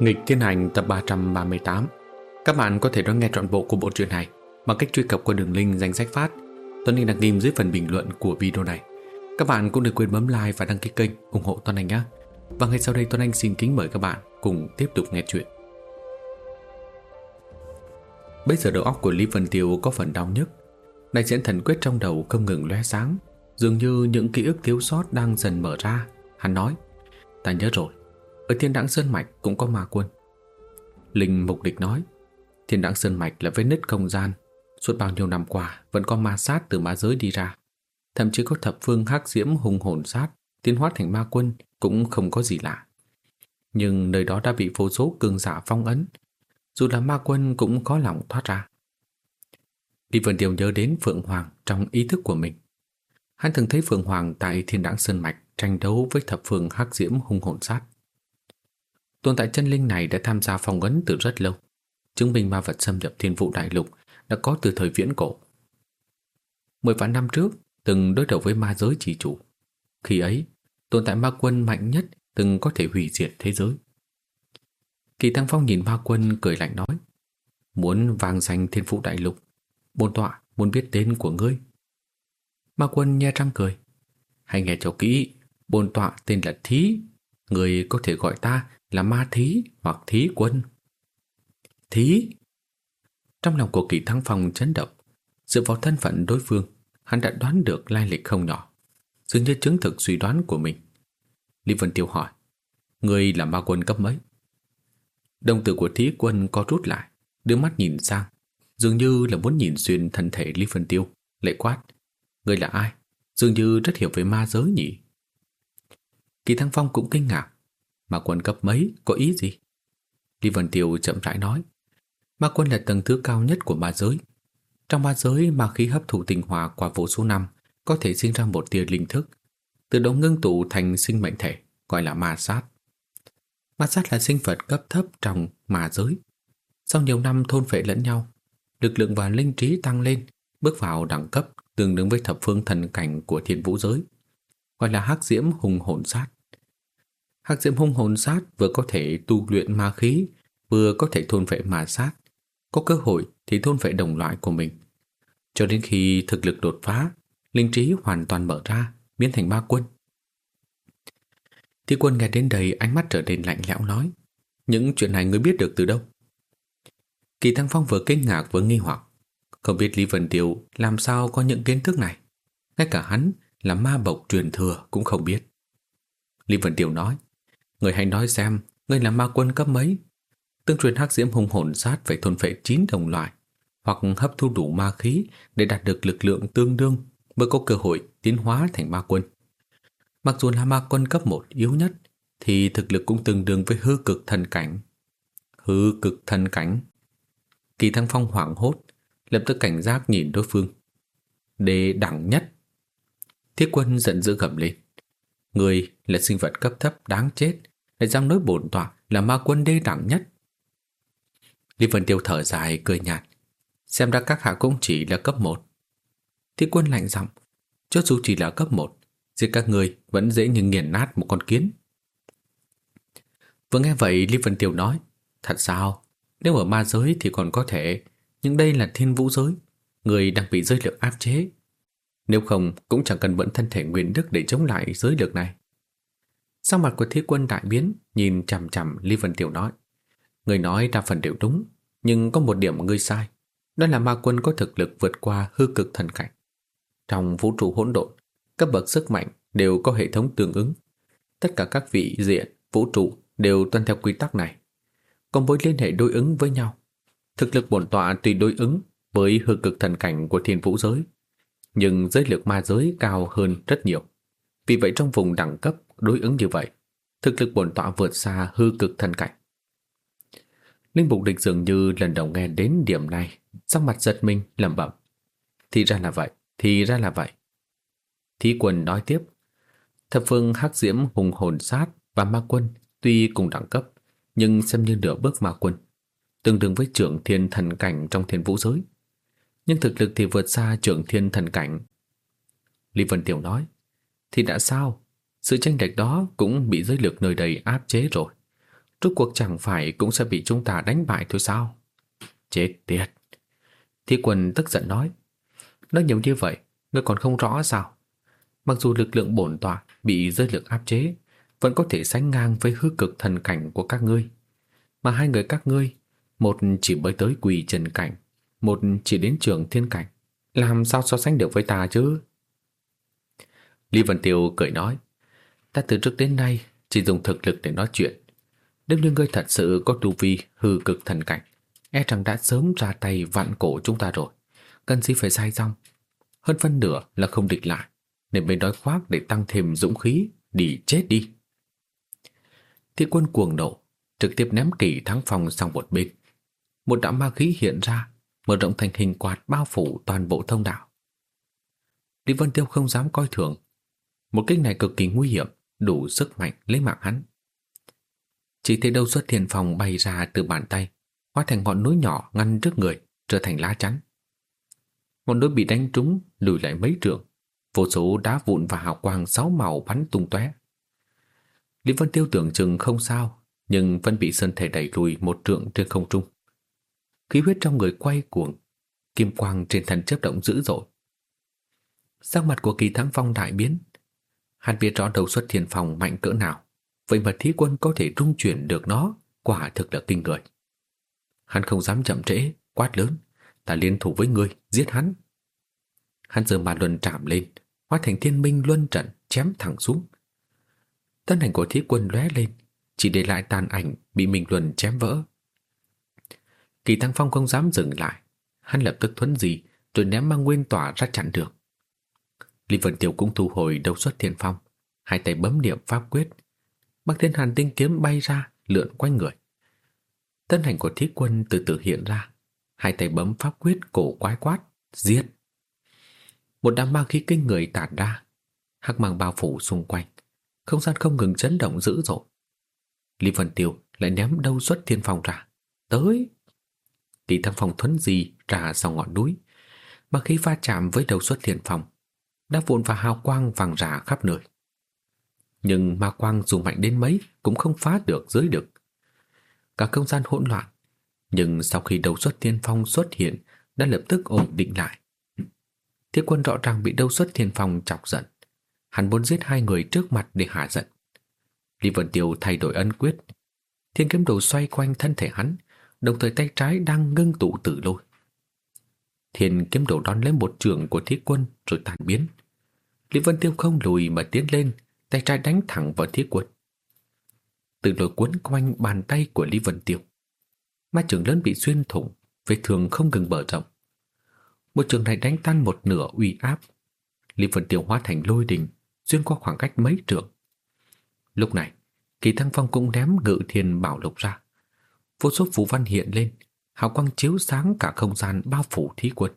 Nghịch Thiên Hành tập 338 Các bạn có thể đón nghe trọn bộ của bộ truyện này bằng cách truy cập qua đường link danh sách phát Tuấn Anh đặt ghim dưới phần bình luận của video này. Các bạn cũng đừng quên bấm like và đăng ký kênh ủng hộ Tuấn Anh nhé. Và ngay sau đây Tuấn Anh xin kính mời các bạn cùng tiếp tục nghe chuyện. Bây giờ đầu óc của Lý Vân Tiêu có phần đau nhức. Đại diễn thần quyết trong đầu không ngừng lóe sáng, dường như những ký ức thiếu sót đang dần mở ra. Hắn nói, ta nhớ rồi, ở Thiên đẳng Sơn Mạch cũng có ma quân. Linh Mục Địch nói, Thiên đẳng Sơn Mạch là vết nứt không gian. Suốt bao nhiêu năm qua, Vẫn có ma sát từ ma giới đi ra. Thậm chí có thập phương hắc diễm hùng hồn sát, Tiến hóa thành ma quân Cũng không có gì lạ. Nhưng nơi đó đã bị vô số cường giả phong ấn, Dù là ma quân cũng có lòng thoát ra. Đi Vân Điều nhớ đến Phượng Hoàng Trong ý thức của mình, Hắn từng thấy Phượng Hoàng tại Thiên đẳng Sơn Mạch tranh đấu với thập phương hắc diễm hung hồn sát. Tồn tại chân linh này đã tham gia phong ấn từ rất lâu, chứng minh ma vật xâm nhập thiên vụ đại lục đã có từ thời viễn cổ. Mười vạn năm trước, từng đối đầu với ma giới chỉ chủ. Khi ấy, tồn tại ma quân mạnh nhất từng có thể hủy diệt thế giới. Kỳ Tăng Phong nhìn ma quân cười lạnh nói Muốn vang danh thiên phụ đại lục Bồn tọa muốn biết tên của ngươi Ma quân nhe răng cười Hãy nghe cho kỹ Bồn tọa tên là Thí Người có thể gọi ta là ma thí hoặc thí quân. Thí? Trong lòng của kỳ thăng phong chấn động, dựa vào thân phận đối phương, hắn đã đoán được lai lịch không nhỏ, dường như chứng thực suy đoán của mình. Lý Vân Tiêu hỏi, người là ma quân cấp mấy? Đồng tử của thí quân co rút lại, đưa mắt nhìn sang, dường như là muốn nhìn xuyên thân thể Lý Vân Tiêu, lệ quát. Người là ai? Dường như rất hiểu về ma giới nhỉ? Kỳ Thăng Phong cũng kinh ngạc, mà quân cấp mấy, có ý gì? Lý Vân Tiêu chậm rãi nói. Ma quân là tầng thứ cao nhất của ma giới. Trong ma giới ma khí hấp thụ tinh hòa qua vô số năm, Có thể sinh ra một tia linh thức, Từ đó ngưng tụ thành sinh mệnh thể, Gọi là ma sát. Ma sát là sinh vật cấp thấp trong ma giới. Sau nhiều năm thôn phệ lẫn nhau, Lực lượng và linh trí tăng lên, Bước vào đẳng cấp tương đương với thập phương thần cảnh của thiên vũ giới, Gọi là hắc diễm hùng hồn sát. Hắc diễm hung hồn sát vừa có thể tu luyện ma khí, vừa có thể thôn phệ ma sát. Có cơ hội thì thôn phệ đồng loại của mình. Cho đến khi thực lực đột phá, linh trí hoàn toàn mở ra, biến thành ma quân. Thi quân nghe đến đây ánh mắt trở nên lạnh lẽo nói Những chuyện này ngươi biết được từ đâu? Kỳ Thăng Phong vừa kinh ngạc vừa nghi hoặc Không biết Lý Vân Tiêu làm sao có những kiến thức này Ngay cả hắn là ma bộc truyền thừa cũng không biết Lý Vân Tiêu nói Người hãy nói xem, người là ma quân cấp mấy? Tương truyền hắc diễm hung hồn sát phải thôn phệ chín đồng loại, hoặc hấp thu đủ ma khí để đạt được lực lượng tương đương mới có cơ hội tiến hóa thành ma quân. Mặc dù là ma quân cấp 1 yếu nhất, thì thực lực cũng tương đương với hư cực thần cảnh. Hư cực thần cảnh. Kỳ Thăng Phong hoảng hốt, lập tức cảnh giác nhìn đối phương. Đề đẳng nhất. Thiết quân giận dữ gầm lên. Người là sinh vật cấp thấp đáng chết, lại dám nói bổn tọa là ma quân đê đẳng nhất. Lý Vân Tiêu thở dài cười nhạt, xem ra các hạ cũng chỉ là cấp 1. thi quân lạnh giọng, cho dù chỉ là cấp 1, giết các người vẫn dễ như nghiền nát một con kiến. Vừa nghe vậy Lý Vân Tiêu nói, thật sao, nếu ở ma giới thì còn có thể, nhưng đây là thiên vũ giới, người đang bị giới lực áp chế. Nếu không cũng chẳng cần bận thân thể nguyên đức để chống lại giới lực này. Sau mặt của thiết quân đại biến, nhìn chằm chằm Lý Vân Tiểu nói. Người nói đa phần đều đúng, nhưng có một điểm ngươi sai. Đó là ma quân có thực lực vượt qua hư cực thần cảnh. Trong vũ trụ hỗn độn, các bậc sức mạnh đều có hệ thống tương ứng. Tất cả các vị diện, vũ trụ đều tuân theo quy tắc này. Có mối liên hệ đối ứng với nhau. Thực lực bổn tọa tùy đối ứng với hư cực thần cảnh của thiên vũ giới. Nhưng giới lực ma giới cao hơn rất nhiều. Vì vậy trong vùng đẳng cấp đối ứng như vậy, thực lực bổn tọa vượt xa hư cực thần cảnh. Linh Mục Địch dường như lần đầu nghe đến điểm này, sắc mặt giật mình lẩm bẩm. Thì ra là vậy, thì ra là vậy. Thí quân nói tiếp, thập phương hắc diễm hùng hồn sát và ma quân tuy cùng đẳng cấp, nhưng xem như nửa bước ma quân, tương đương với trưởng thiên thần cảnh trong thiên vũ giới. Nhưng thực lực thì vượt xa trưởng thiên thần cảnh. Lý Vân Tiểu nói, thì đã sao? Sự tranh lệch đó cũng bị giới lực nơi đây áp chế rồi. Rốt cuộc chẳng phải cũng sẽ bị chúng ta đánh bại thôi sao? Chết tiệt! Thi Quần tức giận nói. Nói nhiều như vậy, ngươi còn không rõ sao? Mặc dù lực lượng bổn tọa bị giới lực áp chế, vẫn có thể sánh ngang với hư cực thần cảnh của các ngươi. Mà hai người các ngươi, một chỉ mới tới quỳ trần cảnh, một chỉ đến trường thiên cảnh. Làm sao so sánh được với ta chứ? Lý Vân Tiêu cười nói, ta từ trước đến nay chỉ dùng thực lực để nói chuyện. Nếu như ngươi thật sự có tu vi hư cực thần cảnh, e rằng đã sớm ra tay vặn cổ chúng ta rồi. Cần gì phải sai rong. Hơn phân nửa là không địch lại, nên mới nói khoác để tăng thêm dũng khí, đi chết đi. Thiết quân cuồng nộ, trực tiếp ném kỳ thắng phòng sang một bên. Một đạo ma khí hiện ra, mở rộng thành hình quạt bao phủ toàn bộ thông đạo. Lý Vân Tiêu không dám coi thường. Một kích này cực kỳ nguy hiểm, đủ sức mạnh lấy mạng hắn. Chỉ thấy đâu xuất thiền phòng bay ra từ bàn tay, hóa thành ngọn núi nhỏ ngăn trước người, trở thành lá chắn. Ngọn núi bị đánh trúng, lùi lại mấy trượng, vô số đá vụn và hào quang sáu màu bắn tung tóe. Lý Vân Tiêu tưởng chừng không sao, nhưng vẫn bị sơn thể đẩy lùi một trượng trên không trung. Khí huyết trong người quay cuồng, kim quang trên thân chớp động dữ dội. Sắc mặt của Kỳ Thắng Phong đại biến, hắn biết rõ đầu xuất thiên phòng mạnh cỡ nào, vậy mà thí quân có thể trung chuyển được nó, quả thực là kinh người. Hắn không dám chậm trễ, quát lớn, ta liên thủ với ngươi, giết hắn. Hắn giờ mà luân chạm lên, hóa thành thiên minh luân trận, chém thẳng xuống. Thân ảnh của thí quân lóe lên, chỉ để lại tàn ảnh bị Minh Luân chém vỡ. Kỳ Tăng Phong không dám dừng lại, hắn lập tức thuấn gì rồi ném mang nguyên tỏa ra chặn được. Lý Vân Tiểu cũng thu hồi đầu xuất thiên phong, hai tay bấm niệm pháp quyết. Bắc Thiên Hàn tinh kiếm bay ra, lượn quanh người. Thân hành của thiết quân từ từ hiện ra, hai tay bấm pháp quyết cổ quái quát, giết. Một đám ma khí kinh người tản ra, hắc mang bao phủ xung quanh, không gian không ngừng chấn động dữ dội. Lý Vân Tiêu lại ném đâu xuất thiên phong ra. Tới! Kỳ thăng phong thuấn gì ra sau ngọn núi, mà khi va chạm với đầu xuất thiên phong, đã vụn và hào quang vàng rả khắp nơi. Nhưng ma quang dù mạnh đến mấy cũng không phá được giới được. Cả không gian hỗn loạn, nhưng sau khi đầu xuất thiên phong xuất hiện đã lập tức ổn định lại. Thiết quân rõ ràng bị đầu xuất thiên phong chọc giận. Hắn muốn giết hai người trước mặt để hạ giận. Lý Vân Tiêu thay đổi ân quyết. Thiên kiếm đồ xoay quanh thân thể hắn, đồng thời tay trái đang ngưng tụ tử lôi. Thiên kiếm đồ đón lấy một trường của thiết quân rồi tàn biến. Lý Vân Tiêu không lùi mà tiến lên, tay trái đánh thẳng vào thiết quật. Từ lôi cuốn quanh bàn tay của Lý Vân Tiêu. Ma trường lớn bị xuyên thủng, vết thương không ngừng mở rộng. Một trường này đánh tan một nửa uy áp. Lý Vân Tiêu hóa thành lôi đình, xuyên qua khoảng cách mấy trường. Lúc này, Kỳ Thăng Phong cũng ném ngự thiền bảo lục ra. Vô số phù văn hiện lên, hào quang chiếu sáng cả không gian bao phủ thí quân.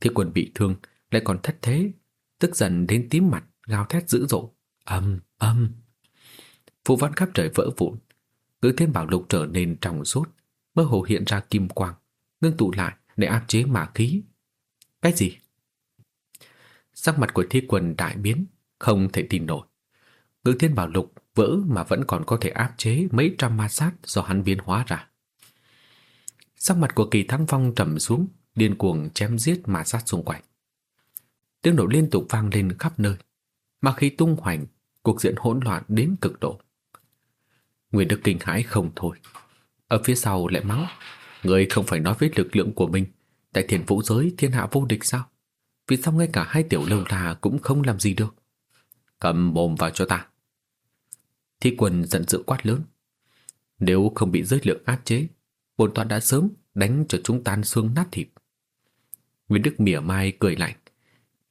Thí quân bị thương, lại còn thất thế, tức giận đến tím mặt, gào thét dữ dội. Âm, âm. Phù văn khắp trời vỡ vụn. Ngự thiên bảo lục trở nên trong suốt, mơ hồ hiện ra kim quang, ngưng tụ lại để áp chế ma khí. Cái gì? Sắc mặt của thi Quần đại biến, không thể tin nổi. Ngự thiên bảo lục vỡ mà vẫn còn có thể áp chế mấy trăm ma sát do hắn biến hóa ra. Sắc mặt của kỳ thăng phong trầm xuống, điên cuồng chém giết ma sát xung quanh. Tiếng nổ liên tục vang lên khắp nơi, mà khi tung hoành, cuộc diện hỗn loạn đến cực độ. Nguyễn Đức kinh hãi không thôi. Ở phía sau lại mắng, người không phải nói với lực lượng của mình, tại thiền vũ giới thiên hạ vô địch sao? Vì sao ngay cả hai tiểu lâu là cũng không làm gì được? Cầm mồm vào cho ta. Thi quần giận dữ quát lớn. Nếu không bị giới lượng áp chế, bồn toàn đã sớm đánh cho chúng tan xương nát thịt. Nguyễn Đức mỉa mai cười lạnh.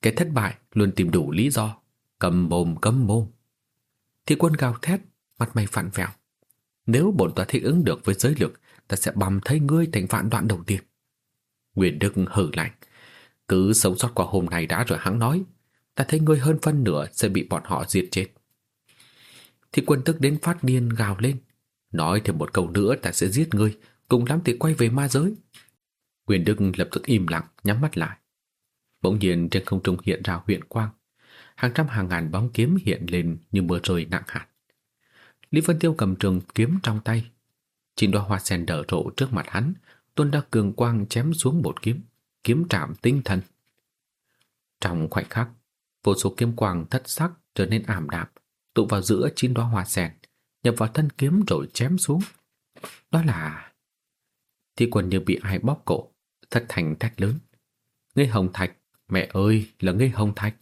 Cái thất bại luôn tìm đủ lý do. Cầm mồm cấm mồm. Thì quân gào thét, mặt mày phản vẹo. Nếu bổn ta thích ứng được với giới lực, ta sẽ bầm thấy ngươi thành vạn đoạn đầu tiên. nguyễn Đức hử lạnh. Cứ sống sót qua hôm nay đã rồi hắn nói. Ta thấy ngươi hơn phân nửa sẽ bị bọn họ diệt chết thì quân tức đến phát điên gào lên. Nói thêm một câu nữa ta sẽ giết ngươi, cùng lắm thì quay về ma giới. Quyền Đức lập tức im lặng, nhắm mắt lại. Bỗng nhiên trên không trung hiện ra huyện quang. Hàng trăm hàng ngàn bóng kiếm hiện lên như mưa rơi nặng hạt. Lý Vân Tiêu cầm trường kiếm trong tay. Chín đóa hoa sen đỡ rộ trước mặt hắn, tuôn ra cường quang chém xuống một kiếm, kiếm chạm tinh thần. Trong khoảnh khắc, vô số kiếm quang thất sắc trở nên ảm đạm, tụ vào giữa chín đóa hoa sen, nhập vào thân kiếm rồi chém xuống. Đó là... Thi quần như bị ai bóp cổ, thất thành thét lớn. Ngây hồng thạch, mẹ ơi là ngây hồng thạch.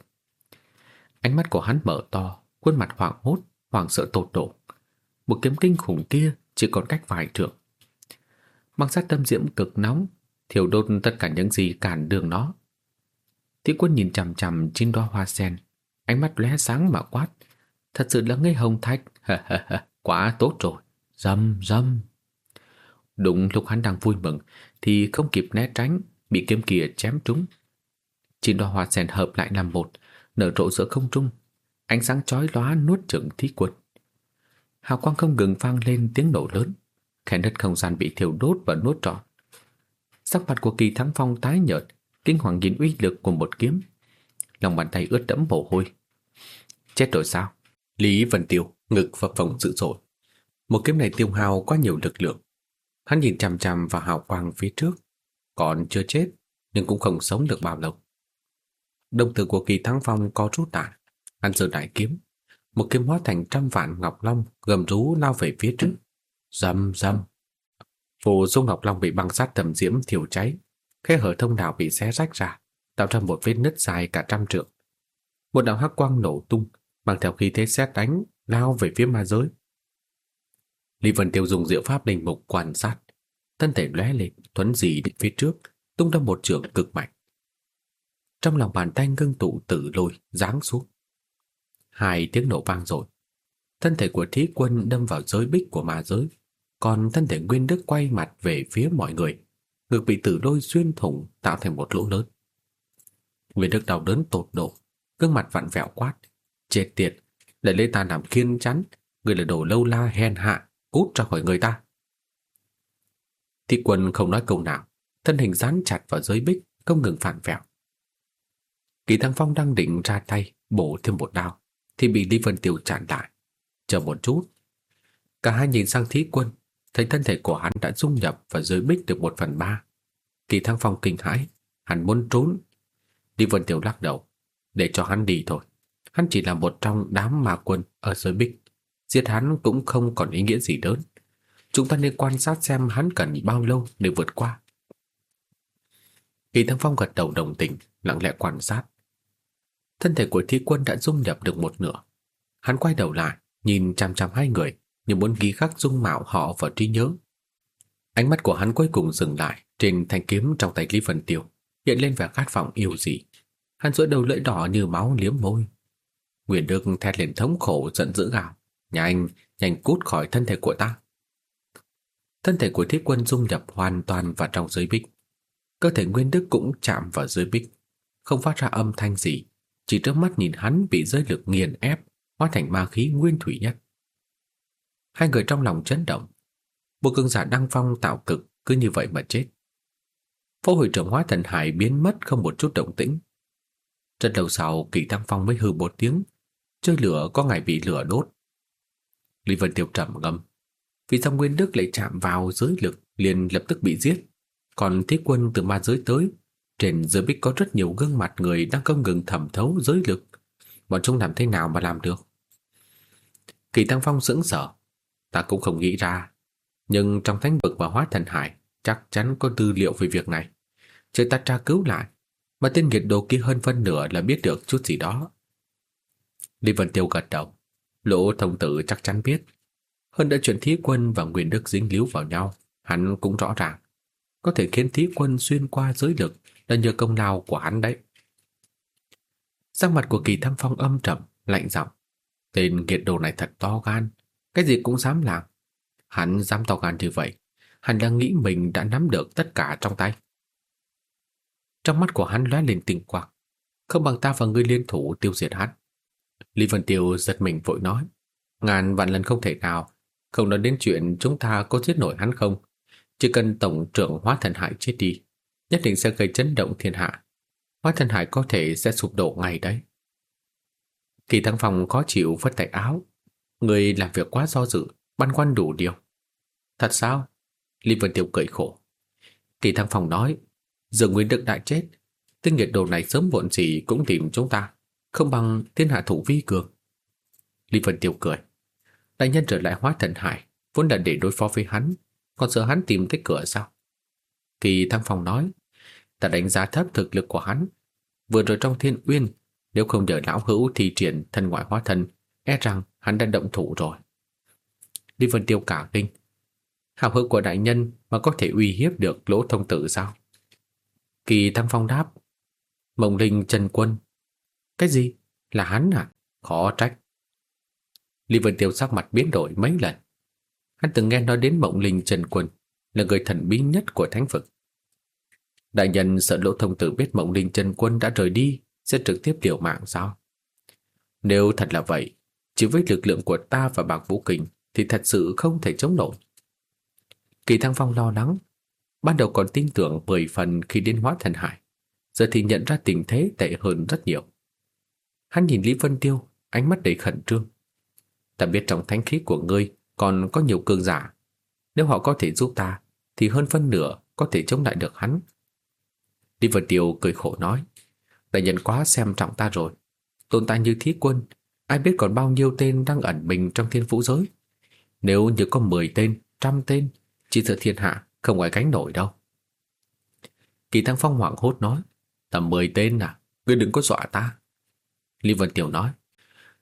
Ánh mắt của hắn mở to, khuôn mặt hoảng hốt, hoảng sợ tột độ. Một kiếm kinh khủng kia chỉ còn cách vài trượng. mang sát tâm diễm cực nóng, thiểu đốt tất cả những gì cản đường nó. Thi quân nhìn chằm chằm trên đóa hoa sen, ánh mắt lóe sáng mà quát. Thật sự là ngây hồng thạch, quá tốt rồi, dâm dâm. Đúng lúc hắn đang vui mừng thì không kịp né tránh, bị kiếm kia chém trúng. Chín đóa hoa sen hợp lại làm một, nở rộ giữa không trung, ánh sáng chói lóa nuốt chửng thí quân. Hào quang không ngừng vang lên tiếng nổ lớn, khe đất không gian bị thiêu đốt và nuốt trọn. Sắc mặt của Kỳ Thắng Phong tái nhợt, kinh hoàng nhìn uy lực của một kiếm. Lòng bàn tay ướt đẫm mồ hôi. Chết rồi sao? Lý Vân Tiêu ngực phập phồng dữ dội. Một kiếm này tiêu hao quá nhiều lực lượng. Hắn nhìn chằm chằm vào hào quang phía trước, còn chưa chết, nhưng cũng không sống được bao lâu. Đồng tử của Kỳ Thắng Phong có rút đạn, hắn giơ đại kiếm, một kiếm hóa thành trăm vạn ngọc long gầm rú lao về phía trước. Rầm rầm. Phù dung ngọc long bị băng sát tầm diễm thiêu cháy, khe hở thông đạo bị xé rách ra, tạo ra một vết nứt dài cả trăm trượng. Một đạo hắc quang nổ tung, mang theo khí thế xét đánh lao về phía ma giới. Lý Vân Tiêu dùng diệu pháp đình mục quan sát, thân thể lóe lên, thuấn dị đến phía trước, tung ra một trường cực mạnh. Trong lòng bàn tay ngưng tụ tử lôi giáng xuống. Hai tiếng nổ vang rồi. Thân thể của thí quân đâm vào giới bích của ma giới, còn thân thể Nguyên Đức quay mặt về phía mọi người, ngược bị tử lôi xuyên thủng tạo thành một lỗ lớn. Nguyên Đức đau đớn tột độ, gương mặt vặn vẹo quát, chết tiệt, lại lấy ta làm khiên chắn, người là đồ lâu la hèn hạ, cút ra khỏi người ta. Thị quân không nói câu nào, thân hình dán chặt vào giới bích, không ngừng phản vẹo. Kỳ Thăng Phong đang định ra tay, bổ thêm một đao, thì bị Lý Vân Tiêu chặn lại. Chờ một chút. Cả hai nhìn sang thí quân, thấy thân thể của hắn đã dung nhập và giới bích được một phần ba. Kỳ Thăng Phong kinh hãi, hắn muốn trốn. Lý Vân Tiêu lắc đầu, để cho hắn đi thôi. Hắn chỉ là một trong đám ma quân ở giới bích. Giết hắn cũng không còn ý nghĩa gì lớn. Chúng ta nên quan sát xem hắn cần bao lâu để vượt qua. Kỳ Thăng Phong gật đầu đồng tình, lặng lẽ quan sát. Thân thể của thi quân đã dung nhập được một nửa. Hắn quay đầu lại, nhìn chằm chằm hai người, như muốn ghi khắc dung mạo họ vào trí nhớ. Ánh mắt của hắn cuối cùng dừng lại trên thanh kiếm trong tay Lý Vân Tiêu, hiện lên vẻ khát vọng yêu dị. Hắn giữa đầu lưỡi đỏ như máu liếm môi. Nguyễn Đức thét lên thống khổ giận dữ gào. Nhanh, nhanh cút khỏi thân thể của ta. Thân thể của thiết quân dung nhập hoàn toàn vào trong giới bích. Cơ thể Nguyên Đức cũng chạm vào giới bích, không phát ra âm thanh gì, chỉ trước mắt nhìn hắn bị giới lực nghiền ép, hóa thành ma khí nguyên thủy nhất. Hai người trong lòng chấn động. Một cường giả đăng phong tạo cực cứ như vậy mà chết. Phó hội trưởng hóa thần hải biến mất không một chút động tĩnh. Rất đầu sau kỳ đăng phong mới hư một tiếng, chơi lửa có ngày bị lửa đốt. Lý Vân Tiêu trầm ngâm. Vì sao Nguyên Đức lại chạm vào giới lực liền lập tức bị giết. Còn thiết quân từ ma giới tới, trên giới bích có rất nhiều gương mặt người đang không ngừng thẩm thấu giới lực. Bọn chúng làm thế nào mà làm được? Kỳ Tăng Phong sững sờ. Ta cũng không nghĩ ra. Nhưng trong thánh vực và hóa thần hải chắc chắn có tư liệu về việc này. Chờ ta tra cứu lại. Mà tên nghiệt đồ kia hơn phân nửa là biết được chút gì đó. Lý Vân Tiêu gật đầu. Lỗ thông tử chắc chắn biết. Hơn đã chuyện thí quân và Nguyên Đức dính líu vào nhau, hắn cũng rõ ràng. Có thể khiến thí quân xuyên qua giới lực là nhờ công lao của hắn đấy. Sắc mặt của kỳ thăm phong âm trầm, lạnh giọng. Tên nghiệt đồ này thật to gan, cái gì cũng dám làm. Hắn dám to gan như vậy, hắn đang nghĩ mình đã nắm được tất cả trong tay. Trong mắt của hắn lóe lên tình quang, không bằng ta và ngươi liên thủ tiêu diệt hắn. Lý Vân Tiêu giật mình vội nói, ngàn vạn lần không thể nào, không nói đến chuyện chúng ta có giết nổi hắn không. Chỉ cần tổng trưởng hóa thần hải chết đi, nhất định sẽ gây chấn động thiên hạ. Hóa thần hải có thể sẽ sụp đổ ngay đấy. Kỳ Thăng Phong khó chịu vất tay áo. Người làm việc quá do dự, băn khoăn đủ điều. Thật sao? Lý Vân Tiêu cười khổ. Kỳ Thăng Phong nói, giờ Nguyên Đức đã chết, tên nghiệt đồ này sớm muộn gì cũng tìm chúng ta, không bằng thiên hạ thủ vi cường. Lý Vân Tiêu cười. Đại nhân trở lại hóa thần hải, vốn là để đối phó với hắn, còn sợ hắn tìm tới cửa sao? Kỳ Thăng Phong nói, ta đánh giá thấp thực lực của hắn. Vừa rồi trong thiên uyên, nếu không nhờ lão hữu thi triển thân ngoại hóa thân, e rằng hắn đã động thủ rồi. Lý Vân Tiêu cả kinh. Hào hữu của đại nhân mà có thể uy hiếp được lỗ thông tử sao? Kỳ Thăng Phong đáp. Mộng linh Trần Quân. Cái gì? Là hắn à? Khó trách. Lý Vân Tiêu sắc mặt biến đổi mấy lần. Hắn từng nghe nói đến mộng linh Trần Quân là người thần bí nhất của thánh vực. Đại nhân sợ lỗ thông tử biết mộng linh chân Quân đã rời đi sẽ trực tiếp liều mạng sao? Nếu thật là vậy, chỉ với lực lượng của ta và bạc vũ kình thì thật sự không thể chống nổi. Kỳ Thăng Phong lo lắng, ban đầu còn tin tưởng 10 phần khi đến hóa thần hải, giờ thì nhận ra tình thế tệ hơn rất nhiều. Hắn nhìn Lý Vân Tiêu, ánh mắt đầy khẩn trương. Ta biết trong thánh khí của ngươi còn có nhiều cường giả. Nếu họ có thể giúp ta, thì hơn phân nửa có thể chống lại được hắn. Lý Vân Tiêu cười khổ nói, đại nhân quá xem trọng ta rồi. Tồn tại như thí quân, ai biết còn bao nhiêu tên đang ẩn mình trong thiên vũ giới. Nếu như có 10 tên, trăm tên, chỉ sợ thiên hạ không ai gánh nổi đâu. Kỳ Thăng Phong hoảng hốt nói, tầm 10 tên à, ngươi đừng có dọa ta. Lý Vân Tiểu nói,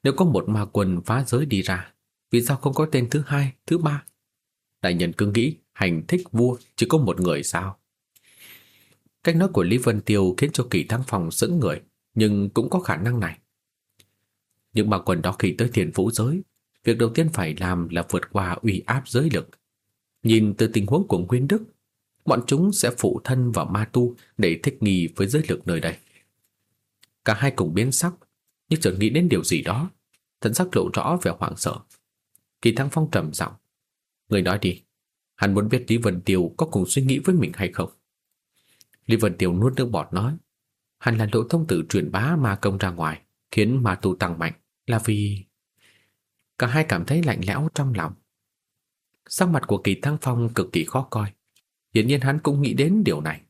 nếu có một ma quần phá giới đi ra, vì sao không có tên thứ hai, thứ ba? Đại nhân cứ nghĩ hành thích vua chỉ có một người sao? Cách nói của Lý Vân Tiêu khiến cho Kỳ Thăng Phong sững người, nhưng cũng có khả năng này. Nhưng ma quần đó khi tới thiền vũ giới, việc đầu tiên phải làm là vượt qua uy áp giới lực. Nhìn từ tình huống của Nguyên Đức, bọn chúng sẽ phụ thân vào ma tu để thích nghi với giới lực nơi đây. Cả hai cùng biến sắc, nhưng chợt nghĩ đến điều gì đó, thần sắc lộ rõ vẻ hoảng sợ. Kỳ Thăng Phong trầm giọng, người nói đi, hắn muốn biết Lý Vân Tiêu có cùng suy nghĩ với mình hay không. Lý Vân Tiêu nuốt nước bọt nói, hắn là lỗ thông tử truyền bá ma công ra ngoài, khiến ma tu tăng mạnh, là vì... Cả hai cảm thấy lạnh lẽo trong lòng. Sắc mặt của Kỳ Thăng Phong cực kỳ khó coi. Hiển nhiên hắn cũng nghĩ đến điều này.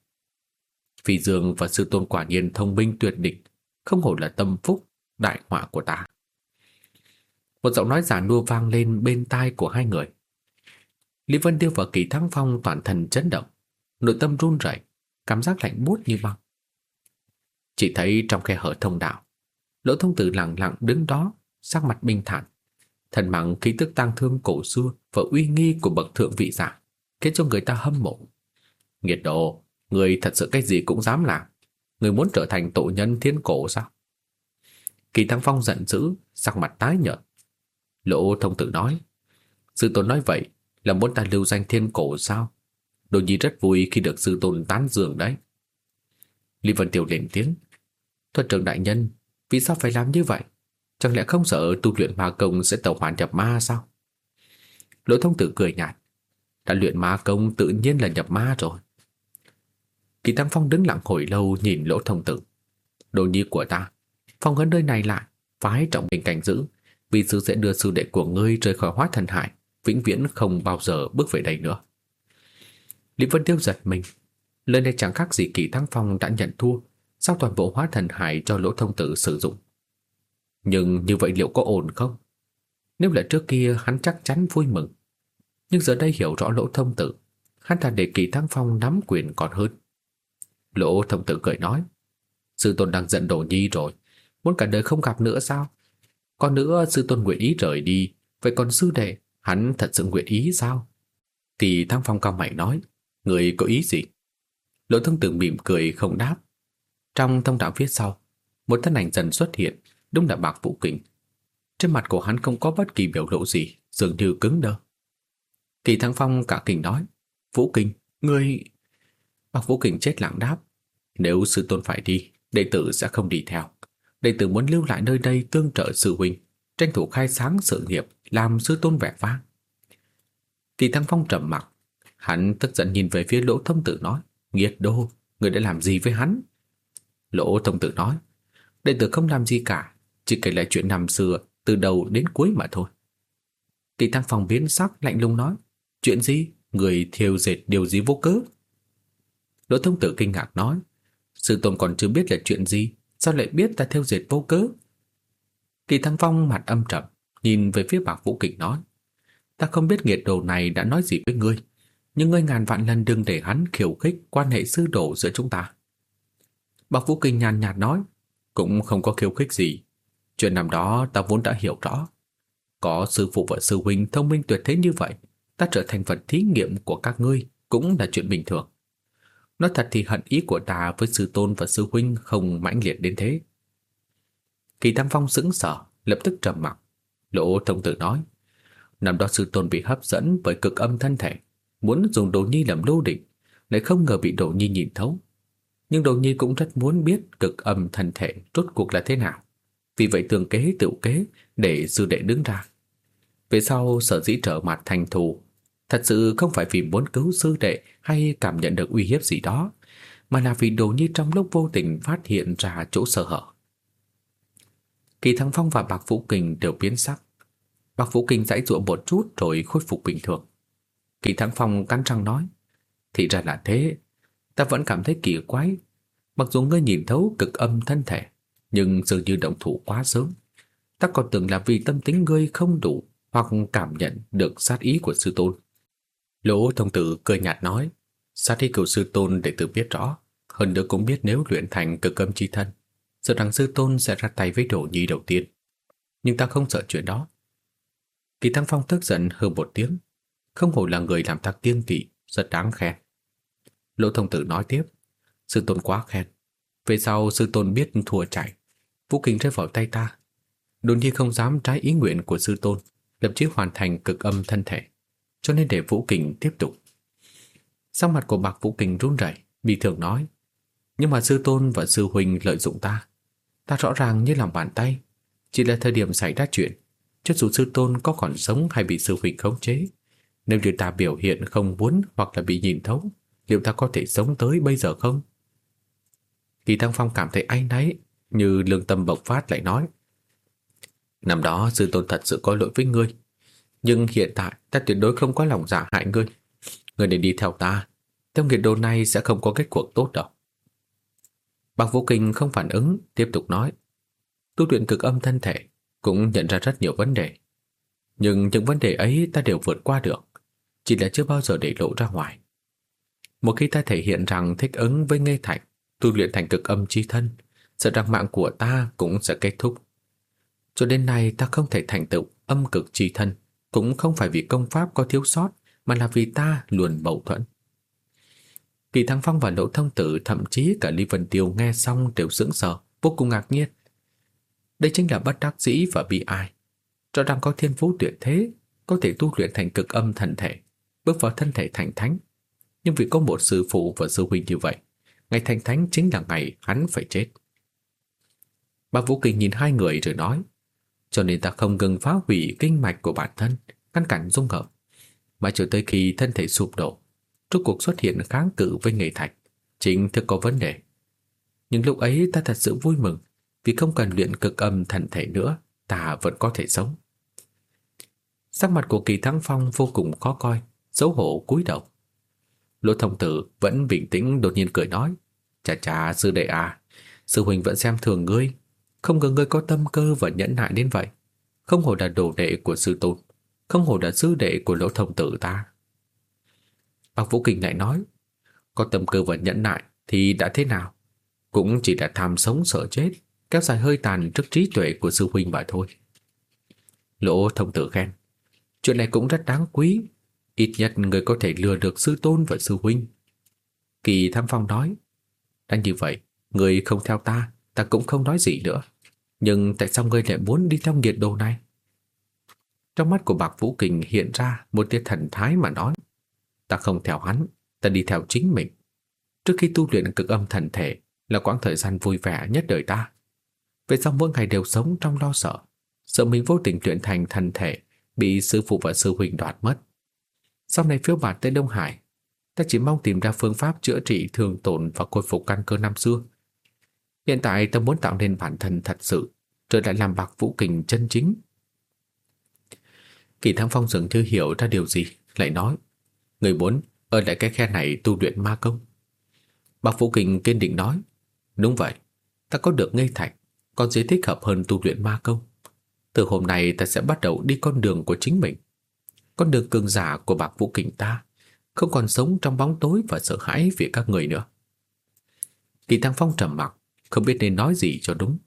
Phi Dương và sư tôn quả nhiên thông minh tuyệt đỉnh, không hổ là tâm phúc, đại họa của ta. Một giọng nói giả nua vang lên bên tai của hai người. Lý Vân Tiêu và Kỳ Thăng Phong toàn thân chấn động, nội tâm run rẩy, cảm giác lạnh buốt như băng. Chỉ thấy trong khe hở thông đạo, Lỗ Thông Tử lặng lặng đứng đó, sắc mặt bình thản, thần mạng khí tức tang thương cổ xưa và uy nghi của bậc thượng vị giả, khiến cho người ta hâm mộ. Nghiệt độ, người thật sự cái gì cũng dám làm. Người muốn trở thành tội nhân thiên cổ sao? Kỳ Thăng Phong giận dữ, sắc mặt tái nhợt. Lỗ thông tử nói, sư tôn nói vậy là muốn ta lưu danh thiên cổ sao? Đồ nhi rất vui khi được sư tôn tán dương đấy. Lý Vân Tiểu lên tiếng, thuật trưởng đại nhân, vì sao phải làm như vậy? Chẳng lẽ không sợ tu luyện ma công sẽ tẩu hoàn nhập ma sao? Lỗ thông tử cười nhạt, đã luyện ma công tự nhiên là nhập ma rồi. Kỳ Tam Phong đứng lặng hồi lâu nhìn lỗ thông tử. Đồ nhi của ta, phong ấn nơi này lại, phái trọng bình cảnh giữ, vì sư sẽ đưa sư đệ của ngươi rời khỏi hóa thần hải, vĩnh viễn không bao giờ bước về đây nữa. Lý Vân Tiêu giật mình, lần này chẳng khác gì Kỳ Thăng Phong đã nhận thua, sau toàn bộ hóa thần hải cho lỗ thông tử sử dụng. Nhưng như vậy liệu có ổn không? Nếu là trước kia hắn chắc chắn vui mừng. Nhưng giờ đây hiểu rõ lỗ thông tử, hắn ta để Kỳ Thăng Phong nắm quyền còn hơn. Lỗ thông tử cười nói, sư tôn đang giận đồ nhi rồi, muốn cả đời không gặp nữa sao? Còn nữa sư tôn nguyện ý rời đi, vậy còn sư đệ, hắn thật sự nguyện ý sao? Thì Thăng Phong cao mạnh nói, người có ý gì? Lỗ thông tử mỉm cười không đáp. Trong thông đạo phía sau, một thân ảnh dần xuất hiện, đúng là bạc vũ kình. Trên mặt của hắn không có bất kỳ biểu lộ gì, dường như cứng đơ. Kỳ Thăng Phong cả kinh nói, Vũ Kình, ngươi... Bạc Vũ Kình chết lặng đáp, nếu sư tôn phải đi, đệ tử sẽ không đi theo. Đệ tử muốn lưu lại nơi đây tương trợ sư huynh, tranh thủ khai sáng sự nghiệp, làm sư tôn vẻ vang. Kỳ Thăng Phong trầm mặc, hắn tức giận nhìn về phía lỗ thông tử nói, nghiệt đô, người đã làm gì với hắn? Lỗ thông tử nói, đệ tử không làm gì cả, chỉ kể lại chuyện năm xưa từ đầu đến cuối mà thôi. Kỳ Thăng Phong biến sắc lạnh lùng nói, chuyện gì? Người thiêu dệt điều gì vô cớ? Lỗ thông tử kinh ngạc nói, sư tôn còn chưa biết là chuyện gì, sao lại biết ta thiêu dệt vô cớ? Kỳ Thăng Phong mặt âm trầm, nhìn về phía Bạc Vũ Kình nói, ta không biết nghiệt đồ này đã nói gì với ngươi, nhưng ngươi ngàn vạn lần đừng để hắn khiêu khích quan hệ sư đồ giữa chúng ta. Bạc Vũ Kình nhàn nhạt nói, cũng không có khiêu khích gì, chuyện năm đó ta vốn đã hiểu rõ. Có sư phụ và sư huynh thông minh tuyệt thế như vậy, ta trở thành vật thí nghiệm của các ngươi cũng là chuyện bình thường. Nói thật thì hận ý của ta với sư tôn và sư huynh không mãnh liệt đến thế. Kỳ Tam Phong sững sờ, lập tức trầm mặc. Lỗ thông tự nói, năm đó sư tôn bị hấp dẫn bởi cực âm thân thể, muốn dùng đồ nhi làm lô định, lại không ngờ bị đồ nhi nhìn thấu. Nhưng đồ nhi cũng rất muốn biết cực âm thân thể rốt cuộc là thế nào. Vì vậy tường kế tự kế để sư đệ đứng ra. Về sau sở dĩ trở mặt thành thù Thật sự không phải vì muốn cứu sư đệ hay cảm nhận được uy hiếp gì đó, mà là vì đồ nhi trong lúc vô tình phát hiện ra chỗ sơ hở. Kỳ Thăng Phong và Bạc Vũ Kình đều biến sắc bác Vũ kinh giãy dụa một chút rồi khôi phục bình thường. Kỳ thắng Phong cắn răng nói, thì ra là thế, ta vẫn cảm thấy kỳ quái. Mặc dù ngươi nhìn thấu cực âm thân thể, nhưng dường như động thủ quá sớm. Ta còn tưởng là vì tâm tính ngươi không đủ hoặc cảm nhận được sát ý của sư tôn. Lỗ thông tử cười nhạt nói, sát ý cựu sư tôn để tự biết rõ, hơn nữa cũng biết nếu luyện thành cực âm chi thân, sợ rằng sư tôn sẽ ra tay với đồ nhi đầu tiên. Nhưng ta không sợ chuyện đó. Kỳ Tăng Phong tức giận hơn một tiếng, không hổ là người làm ta kiêng kỵ, rất đáng khen. Lỗ thông tử nói tiếp, sư tôn quá khen. Về sau sư tôn biết thua chạy, vũ kình rơi vào tay ta. Đồn nhi không dám trái ý nguyện của sư tôn, lập chí hoàn thành cực âm thân thể cho nên để Vũ Kình tiếp tục. Sắc mặt của Bạc Vũ Kình run rẩy, bị thường nói, nhưng mà sư tôn và sư huynh lợi dụng ta, ta rõ ràng như lòng bàn tay, chỉ là thời điểm xảy ra chuyện, cho dù sư tôn có còn sống hay bị sư huynh khống chế, nếu như ta biểu hiện không muốn hoặc là bị nhìn thấu, liệu ta có thể sống tới bây giờ không? Kỳ Thăng Phong cảm thấy anh náy, như lương tâm bộc phát lại nói. Năm đó sư tôn thật sự có lỗi với ngươi, nhưng hiện tại ta tuyệt đối không có lòng giả hại ngươi. Ngươi nên đi theo ta. Theo nghiệt đồ này sẽ không có kết cuộc tốt đâu. Bạc Vũ Kinh không phản ứng, tiếp tục nói. Tu luyện cực âm thân thể cũng nhận ra rất nhiều vấn đề. Nhưng những vấn đề ấy ta đều vượt qua được. Chỉ là chưa bao giờ để lộ ra ngoài. Một khi ta thể hiện rằng thích ứng với ngây thạch, tu luyện thành cực âm chi thân, sợ rằng mạng của ta cũng sẽ kết thúc. Cho đến nay ta không thể thành tựu âm cực chi thân, cũng không phải vì công pháp có thiếu sót, mà là vì ta luôn mâu thuẫn. Kỳ Thăng Phong và Đỗ Thông Tử thậm chí cả Lý Vân Tiêu nghe xong đều sững sờ, vô cùng ngạc nhiên. Đây chính là bất đắc dĩ và bị ai. Cho rằng có thiên phú tuyệt thế, có thể tu luyện thành cực âm thần thể, bước vào thân thể thành thánh. Nhưng vì có một sư phụ và sư huynh như vậy, ngày thành thánh chính là ngày hắn phải chết. Bà Vũ kỳ nhìn hai người rồi nói, cho nên ta không ngừng phá hủy kinh mạch của bản thân, ngăn cản dung hợp. Mà cho tới khi thân thể sụp đổ, rốt cuộc xuất hiện kháng cự với nghề thạch, chính thực có vấn đề. Nhưng lúc ấy ta thật sự vui mừng, vì không cần luyện cực âm thần thể nữa, ta vẫn có thể sống. Sắc mặt của Kỳ Thắng Phong vô cùng khó coi, xấu hổ cúi đầu. Lỗ thông tử vẫn bình tĩnh đột nhiên cười nói, chà chà sư đệ à, sư huynh vẫn xem thường ngươi, không ngờ ngươi có tâm cơ và nhẫn nại đến vậy. Không hổ là đồ đệ của sư tôn, không hổ là sư đệ của lỗ thông tử ta. Bác Vũ Kinh lại nói, có tâm cơ và nhẫn nại thì đã thế nào? Cũng chỉ là tham sống sợ chết, kéo dài hơi tàn trước trí tuệ của sư huynh mà thôi. Lỗ thông tử khen, chuyện này cũng rất đáng quý, ít nhất người có thể lừa được sư tôn và sư huynh. Kỳ Tham Phong nói, đã như vậy, người không theo ta, ta cũng không nói gì nữa. Nhưng tại sao ngươi lại muốn đi theo nghiệt đồ này? Trong mắt của bạc Vũ Kình hiện ra một tia thần thái mà nói. Ta không theo hắn, ta đi theo chính mình. Trước khi tu luyện cực âm thần thể là quãng thời gian vui vẻ nhất đời ta. Vậy sao mỗi ngày đều sống trong lo sợ, sợ mình vô tình luyện thành thần thể bị sư phụ và sư huynh đoạt mất. Sau này phiếu bạt tới Đông Hải, ta chỉ mong tìm ra phương pháp chữa trị thường tổn và khôi phục căn cơ năm xưa. Hiện tại ta muốn tạo nên bản thân thật sự, Trở lại làm bạc vũ kình chân chính. Kỳ Thăng Phong dường như hiểu ra điều gì, lại nói, người muốn ở lại cái khe này tu luyện ma công. bạc Vũ Kình kiên định nói, đúng vậy, ta có được ngây thạch, còn gì thích hợp hơn tu luyện ma công. Từ hôm nay ta sẽ bắt đầu đi con đường của chính mình. Con đường cường giả của bạc Vũ Kình ta, không còn sống trong bóng tối và sợ hãi vì các người nữa. Kỳ Tăng Phong trầm mặc, không biết nên nói gì cho đúng.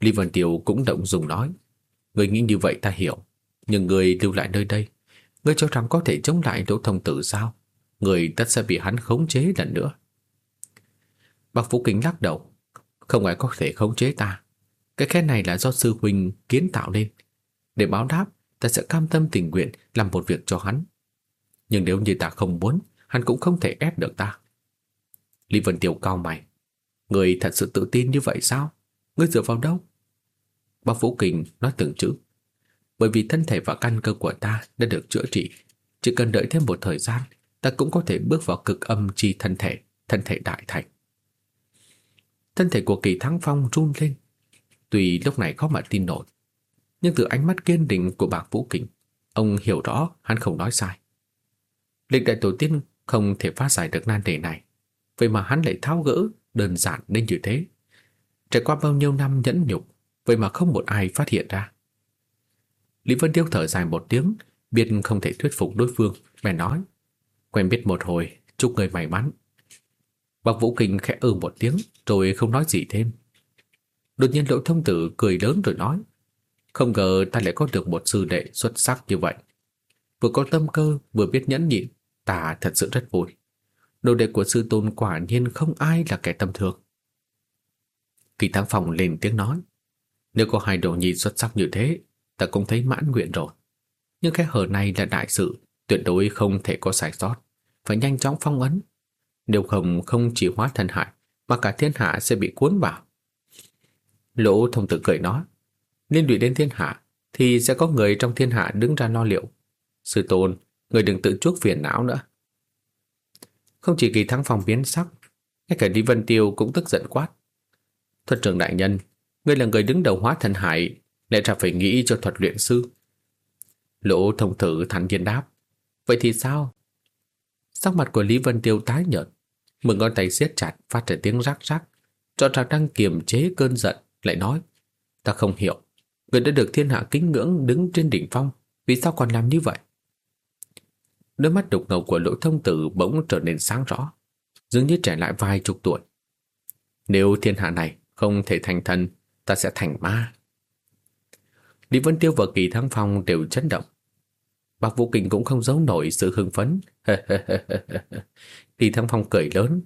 Lý Vân Tiểu cũng động dùng nói, người nghĩ như vậy ta hiểu, nhưng người lưu lại nơi đây, người cho rằng có thể chống lại Đỗ Thông Tử sao? Người tất sẽ bị hắn khống chế lần nữa. bạc Vũ Kính lắc đầu, không ai có thể khống chế ta. Cái khe này là do sư huynh kiến tạo lên. Để báo đáp, ta sẽ cam tâm tình nguyện làm một việc cho hắn. Nhưng nếu như ta không muốn, hắn cũng không thể ép được ta. Lý Vân tiểu cao mày. Người thật sự tự tin như vậy sao? Ngươi dựa vào đâu? Bác Vũ Kình nói từng chữ. Bởi vì thân thể và căn cơ của ta đã được chữa trị. Chỉ cần đợi thêm một thời gian, ta cũng có thể bước vào cực âm chi thân thể, thân thể đại thành. Thân thể của kỳ thắng phong run lên. Tuy lúc này khó mà tin nổi. Nhưng từ ánh mắt kiên định của bạc Vũ Kình, ông hiểu rõ hắn không nói sai. Lịch đại tổ tiên không thể phá giải được nan đề này. Vậy mà hắn lại tháo gỡ đơn giản đến như thế. Trải qua bao nhiêu năm nhẫn nhục, vậy mà không một ai phát hiện ra. Lý Vân Tiêu thở dài một tiếng, biết không thể thuyết phục đối phương, bèn nói: "Quen biết một hồi, chúc người may mắn." Bác Vũ Kinh khẽ ừ một tiếng, rồi không nói gì thêm. Đột nhiên Lỗ Thông Tử cười lớn rồi nói: "Không ngờ ta lại có được một sư đệ xuất sắc như vậy. Vừa có tâm cơ, vừa biết nhẫn nhịn, ta thật sự rất vui." đồ đệ của sư tôn quả nhiên không ai là kẻ tầm thường. Kỳ Thắng phòng lên tiếng nói, nếu có hai đồ nhi xuất sắc như thế, ta cũng thấy mãn nguyện rồi. Nhưng cái hở này là đại sự, tuyệt đối không thể có sai sót, phải nhanh chóng phong ấn. Nếu không không chỉ hóa thần hại, mà cả thiên hạ sẽ bị cuốn vào. Lỗ thông tự cười nói, liên lụy đến thiên hạ, thì sẽ có người trong thiên hạ đứng ra lo liệu. Sư tôn, người đừng tự chuốc phiền não nữa. Không chỉ kỳ thắng phòng biến sắc, ngay cả Lý Vân Tiêu cũng tức giận quát. Thuật trưởng đại nhân, ngươi là người đứng đầu hóa thần hải, lẽ ra phải nghĩ cho thuật luyện sư. Lỗ thông thử thản nhiên đáp. Vậy thì sao? Sắc mặt của Lý Vân Tiêu tái nhợt, mừng ngón tay siết chặt phát ra tiếng rắc rắc, cho rằng đang kiềm chế cơn giận, lại nói. Ta không hiểu, người đã được thiên hạ kính ngưỡng đứng trên đỉnh phong, vì sao còn làm như vậy? Đôi mắt đục ngầu của lỗ thông tử bỗng trở nên sáng rõ, dường như trẻ lại vài chục tuổi. Nếu thiên hạ này không thể thành thần, ta sẽ thành ma. Lý Vân Tiêu và Kỳ Thăng Phong đều chấn động. Bác Vũ Kình cũng không giấu nổi sự hưng phấn. Kỳ Thăng Phong cười lớn.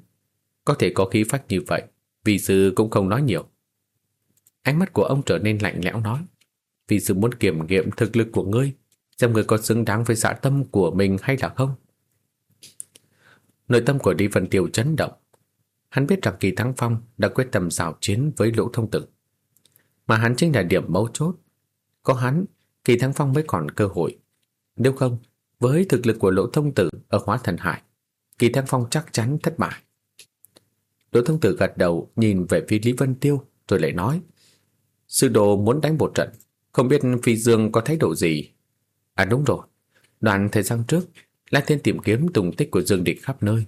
Có thể có khí phách như vậy, vì sư cũng không nói nhiều. Ánh mắt của ông trở nên lạnh lẽo nói. Vì sư muốn kiểm nghiệm thực lực của ngươi xem người có xứng đáng với dạ tâm của mình hay là không. Nội tâm của Lý Vân Tiêu chấn động. Hắn biết rằng Kỳ Thắng Phong đã quyết tâm xảo chiến với Lỗ Thông Tử. Mà hắn chính là điểm mấu chốt. Có hắn, Kỳ Thắng Phong mới còn cơ hội. Nếu không, với thực lực của Lỗ Thông Tử ở Hóa Thần Hải, Kỳ Thăng Phong chắc chắn thất bại. Đỗ Thông Tử gật đầu nhìn về phía Lý Vân Tiêu rồi lại nói Sư đồ muốn đánh một trận, không biết Phi Dương có thái độ gì À đúng rồi, đoạn thời gian trước, Lai Thiên tìm kiếm tung tích của Dương Địch khắp nơi.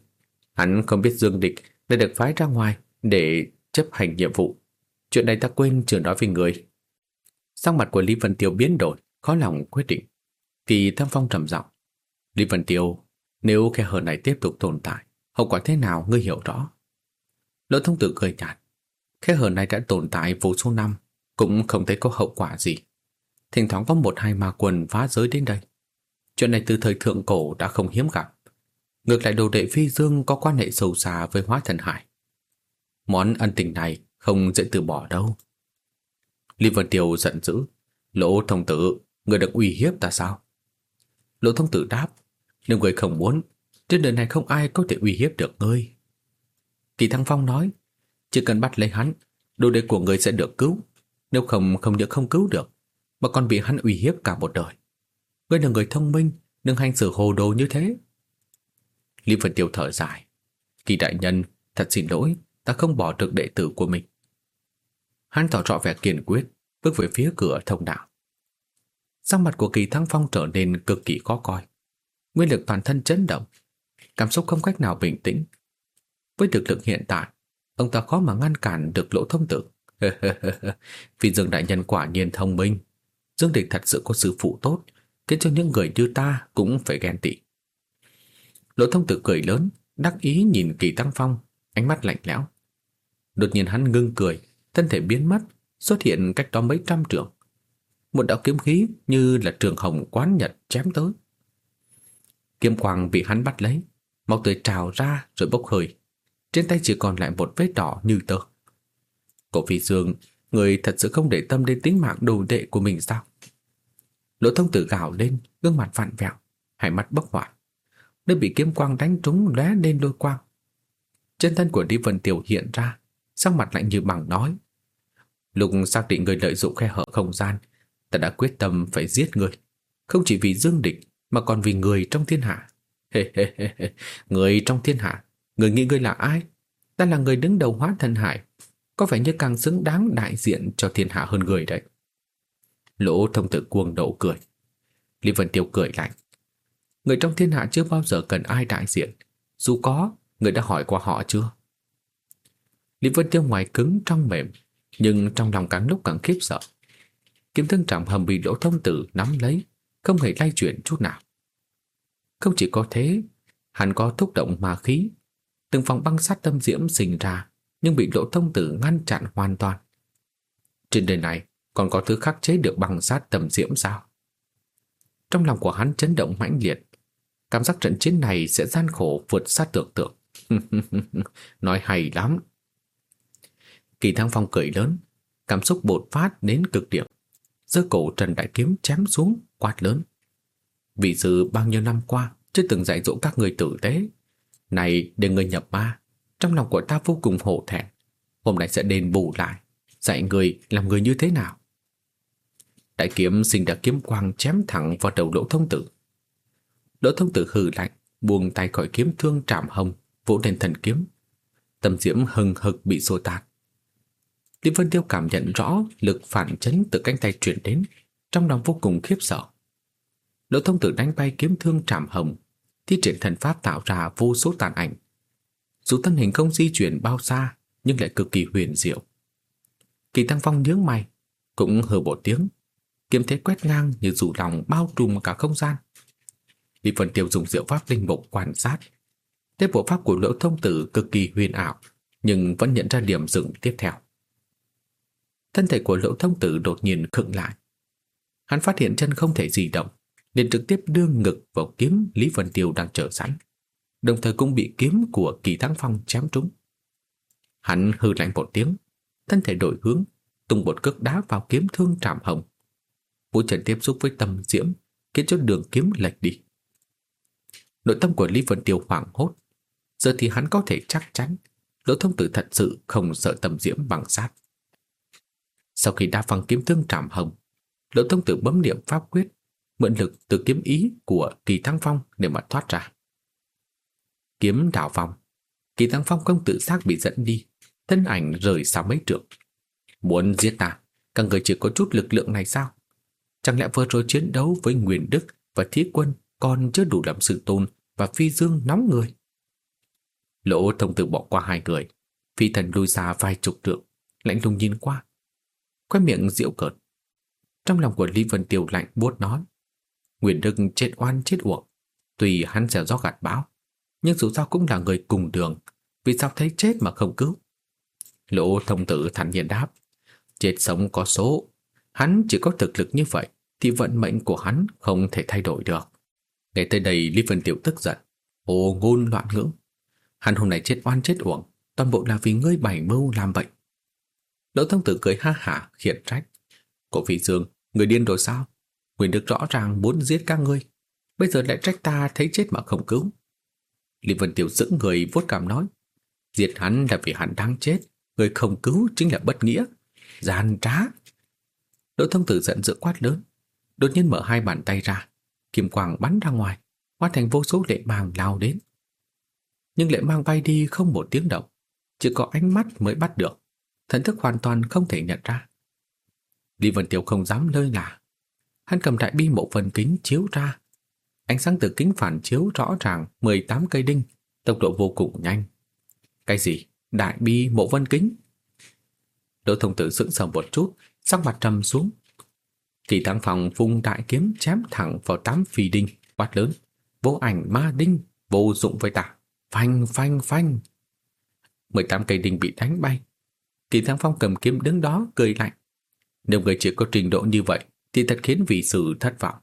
Hắn không biết Dương Địch đã được phái ra ngoài để chấp hành nhiệm vụ. Chuyện này ta quên chưa nói với người. Sắc mặt của Lý Vân Tiêu biến đổi, khó lòng quyết định. Kỳ Thăng Phong trầm giọng. Lý Vân Tiêu, nếu khe hở này tiếp tục tồn tại, hậu quả thế nào ngươi hiểu rõ. Lỗ thông tử cười nhạt. Khe hở này đã tồn tại vô số năm, cũng không thấy có hậu quả gì thỉnh thoảng có một hai ma quần phá giới đến đây. Chuyện này từ thời thượng cổ đã không hiếm gặp. Ngược lại đồ đệ phi dương có quan hệ sâu xa với hóa thần hải. Món ân tình này không dễ từ bỏ đâu. Lý Vân Tiêu giận dữ. Lỗ thông tử, người được uy hiếp ta sao? Lỗ thông tử đáp. Nếu người không muốn, trên đời này không ai có thể uy hiếp được ngươi. Kỳ Thăng Phong nói, chỉ cần bắt lấy hắn, đồ đệ của người sẽ được cứu. Nếu không, không những không cứu được, mà còn bị hắn uy hiếp cả một đời. Ngươi là người thông minh, đừng hành xử hồ đồ như thế. Lý phật Tiêu thở dài. Kỳ đại nhân, thật xin lỗi, ta không bỏ được đệ tử của mình. Hắn tỏ rõ vẻ kiên quyết, bước về phía cửa thông đạo. Sắc mặt của Kỳ Thăng Phong trở nên cực kỳ khó coi. Nguyên lực toàn thân chấn động, cảm xúc không cách nào bình tĩnh. Với thực lực hiện tại, ông ta khó mà ngăn cản được lỗ thông tử. Vì Dương Đại Nhân quả nhiên thông minh. Dương Địch thật sự có sư phụ tốt, khiến cho những người như ta cũng phải ghen tị. Lỗ thông tử cười lớn, đắc ý nhìn Kỳ Tăng Phong, ánh mắt lạnh lẽo. Đột nhiên hắn ngưng cười, thân thể biến mất, xuất hiện cách đó mấy trăm trượng. Một đạo kiếm khí như là trường hồng quán nhật chém tới. Kiếm quang bị hắn bắt lấy, máu tươi trào ra rồi bốc hơi. Trên tay chỉ còn lại một vết đỏ như tơ. Cổ phi dương, người thật sự không để tâm đến tính mạng đồ đệ của mình sao? Lỗ thông tử gào lên, gương mặt vặn vẹo, hai mắt bốc hỏa. Nơi bị kiếm quang đánh trúng lóe lên đôi quang. Chân thân của Đi Vân Tiểu hiện ra, sắc mặt lạnh như bằng nói. Lục xác định người lợi dụng khe hở không gian, ta đã quyết tâm phải giết người. Không chỉ vì dương địch, mà còn vì người trong thiên hạ. Hê hê hê hê, người trong thiên hạ, người nghĩ ngươi là ai? Ta là người đứng đầu hóa thần hải, có vẻ như càng xứng đáng đại diện cho thiên hạ hơn người đấy. Lỗ thông tử cuồng độ cười. Lý Vân Tiêu cười lạnh. Người trong thiên hạ chưa bao giờ cần ai đại diện. Dù có, người đã hỏi qua họ chưa? Lý Vân Tiêu ngoài cứng trong mềm, nhưng trong lòng càng lúc càng khiếp sợ. Kiếm thương trọng hầm bị lỗ thông tử nắm lấy, không hề lay chuyển chút nào. Không chỉ có thế, hắn có thúc động ma khí, từng phòng băng sát tâm diễm sinh ra, nhưng bị lỗ thông tử ngăn chặn hoàn toàn. Trên đời này còn có thứ khắc chế được băng sát tâm diễm sao? Trong lòng của hắn chấn động mãnh liệt, cảm giác trận chiến này sẽ gian khổ vượt xa tưởng tượng. Nói hay lắm. Kỳ Thăng Phong cười lớn, cảm xúc bột phát đến cực điểm. Giơ cổ Trần Đại Kiếm chém xuống, quát lớn. Vị sư bao nhiêu năm qua chưa từng dạy dỗ các người tử tế. Này để người nhập ma, trong lòng của ta vô cùng hổ thẹn. Hôm nay sẽ đền bù lại, dạy người làm người như thế nào. Đại kiếm sinh đã kiếm quang chém thẳng vào đầu lỗ thông tử. Lỗ thông tử hừ lạnh, buông tay khỏi kiếm thương trảm hồng, vỗ lên thần kiếm. Tâm diễm hừng hực bị xô tạt. Lý Vân Tiêu cảm nhận rõ lực phản chấn từ cánh tay truyền đến, trong lòng vô cùng khiếp sợ. Lỗ thông tử đánh bay kiếm thương trảm hồng, thi triển thần pháp tạo ra vô số tàn ảnh. Dù thân hình không di chuyển bao xa, nhưng lại cực kỳ huyền diệu. Kỳ Tăng Phong nhướng mày, cũng hờ bộ tiếng, kiếm thế quét ngang như rủ lòng bao trùm cả không gian. Lý Vân Tiêu dùng diệu pháp linh mục quan sát. Thế bộ pháp của lỗ thông tử cực kỳ huyền ảo, nhưng vẫn nhận ra điểm dựng tiếp theo. Thân thể của lỗ thông tử đột nhiên khựng lại. Hắn phát hiện chân không thể di động, nên trực tiếp đưa ngực vào kiếm Lý Vân Tiêu đang trở sẵn, đồng thời cũng bị kiếm của Kỳ Thắng Phong chém trúng. Hắn hư lạnh một tiếng, thân thể đổi hướng, tung một cước đá vào kiếm thương trảm hồng. Vũ Trần tiếp xúc với tâm diễm, khiến cho đường kiếm lệch đi. Nội tâm của Lý Vân Tiêu hoảng hốt. Giờ thì hắn có thể chắc chắn Lỗ thông tử thật sự không sợ tâm diễm bằng sát. Sau khi đa phăng kiếm thương trảm hồng, Lỗ thông tử bấm niệm pháp quyết, mượn lực từ kiếm ý của kỳ thăng phong để mà thoát ra. Kiếm đảo vòng, kỳ thăng phong không tự giác bị dẫn đi, thân ảnh rời xa mấy trượng. Muốn giết ta, các người chỉ có chút lực lượng này sao? Chẳng lẽ vừa rồi chiến đấu với Nguyên Đức và thiết Quân còn chưa đủ làm sự tôn và phi dương nóng người? Lỗ thông tử bỏ qua hai người, phi thần lui xa vài chục trượng, lạnh lùng nhìn qua. Khoe miệng diễu cợt. Trong lòng của Lý Vân Tiêu lạnh buốt nói. Nguyễn Đức chết oan chết uổng. Tuy hắn dẻo do gạt bão, nhưng dù sao cũng là người cùng đường. Vì sao thấy chết mà không cứu? Lỗ thông tử thản nhiên đáp. Chết sống có số. Hắn chỉ có thực lực như vậy, thì vận mệnh của hắn không thể thay đổi được. Nghe tới đây Lý Vân Tiểu tức giận. ô ngôn loạn ngữ. Hắn hôm nay chết oan chết uổng, toàn bộ là vì ngươi bày mưu làm vậy. Đỗ thông tử cười ha hả khiển trách. Cổ phi dương, người điên rồi sao? Nguyên Đức rõ ràng muốn giết các ngươi. Bây giờ lại trách ta thấy chết mà không cứu. Lý Vân Tiểu giữ người vuốt cảm nói. Diệt hắn là vì hắn đang chết. Người không cứu chính là bất nghĩa. Gian trá. Đỗ thông tử giận dữ quát lớn. Đột nhiên mở hai bàn tay ra. Kim quang bắn ra ngoài. Hóa thành vô số lệ mang lao đến. Nhưng lệ mang bay đi không một tiếng động. Chỉ có ánh mắt mới bắt được. Thần thức hoàn toàn không thể nhận ra. Lý Vân Tiểu không dám lơi là. Hắn cầm đại bi mộ phần kính chiếu ra. Ánh sáng từ kính phản chiếu rõ ràng 18 cây đinh, tốc độ vô cùng nhanh. Cái gì? Đại bi mộ vân kính? Đỗ thông tử sững sờ một chút, sắc mặt trầm xuống. Kỳ tăng phòng vung đại kiếm chém thẳng vào tám phi đinh, quát lớn. Vô ảnh ma đinh, vô dụng với ta. Phanh, phanh, phanh. 18 cây đinh bị đánh bay. Kỳ Thăng Phong cầm kiếm đứng đó cười lạnh. Nếu người chỉ có trình độ như vậy thì thật khiến vị sư thất vọng.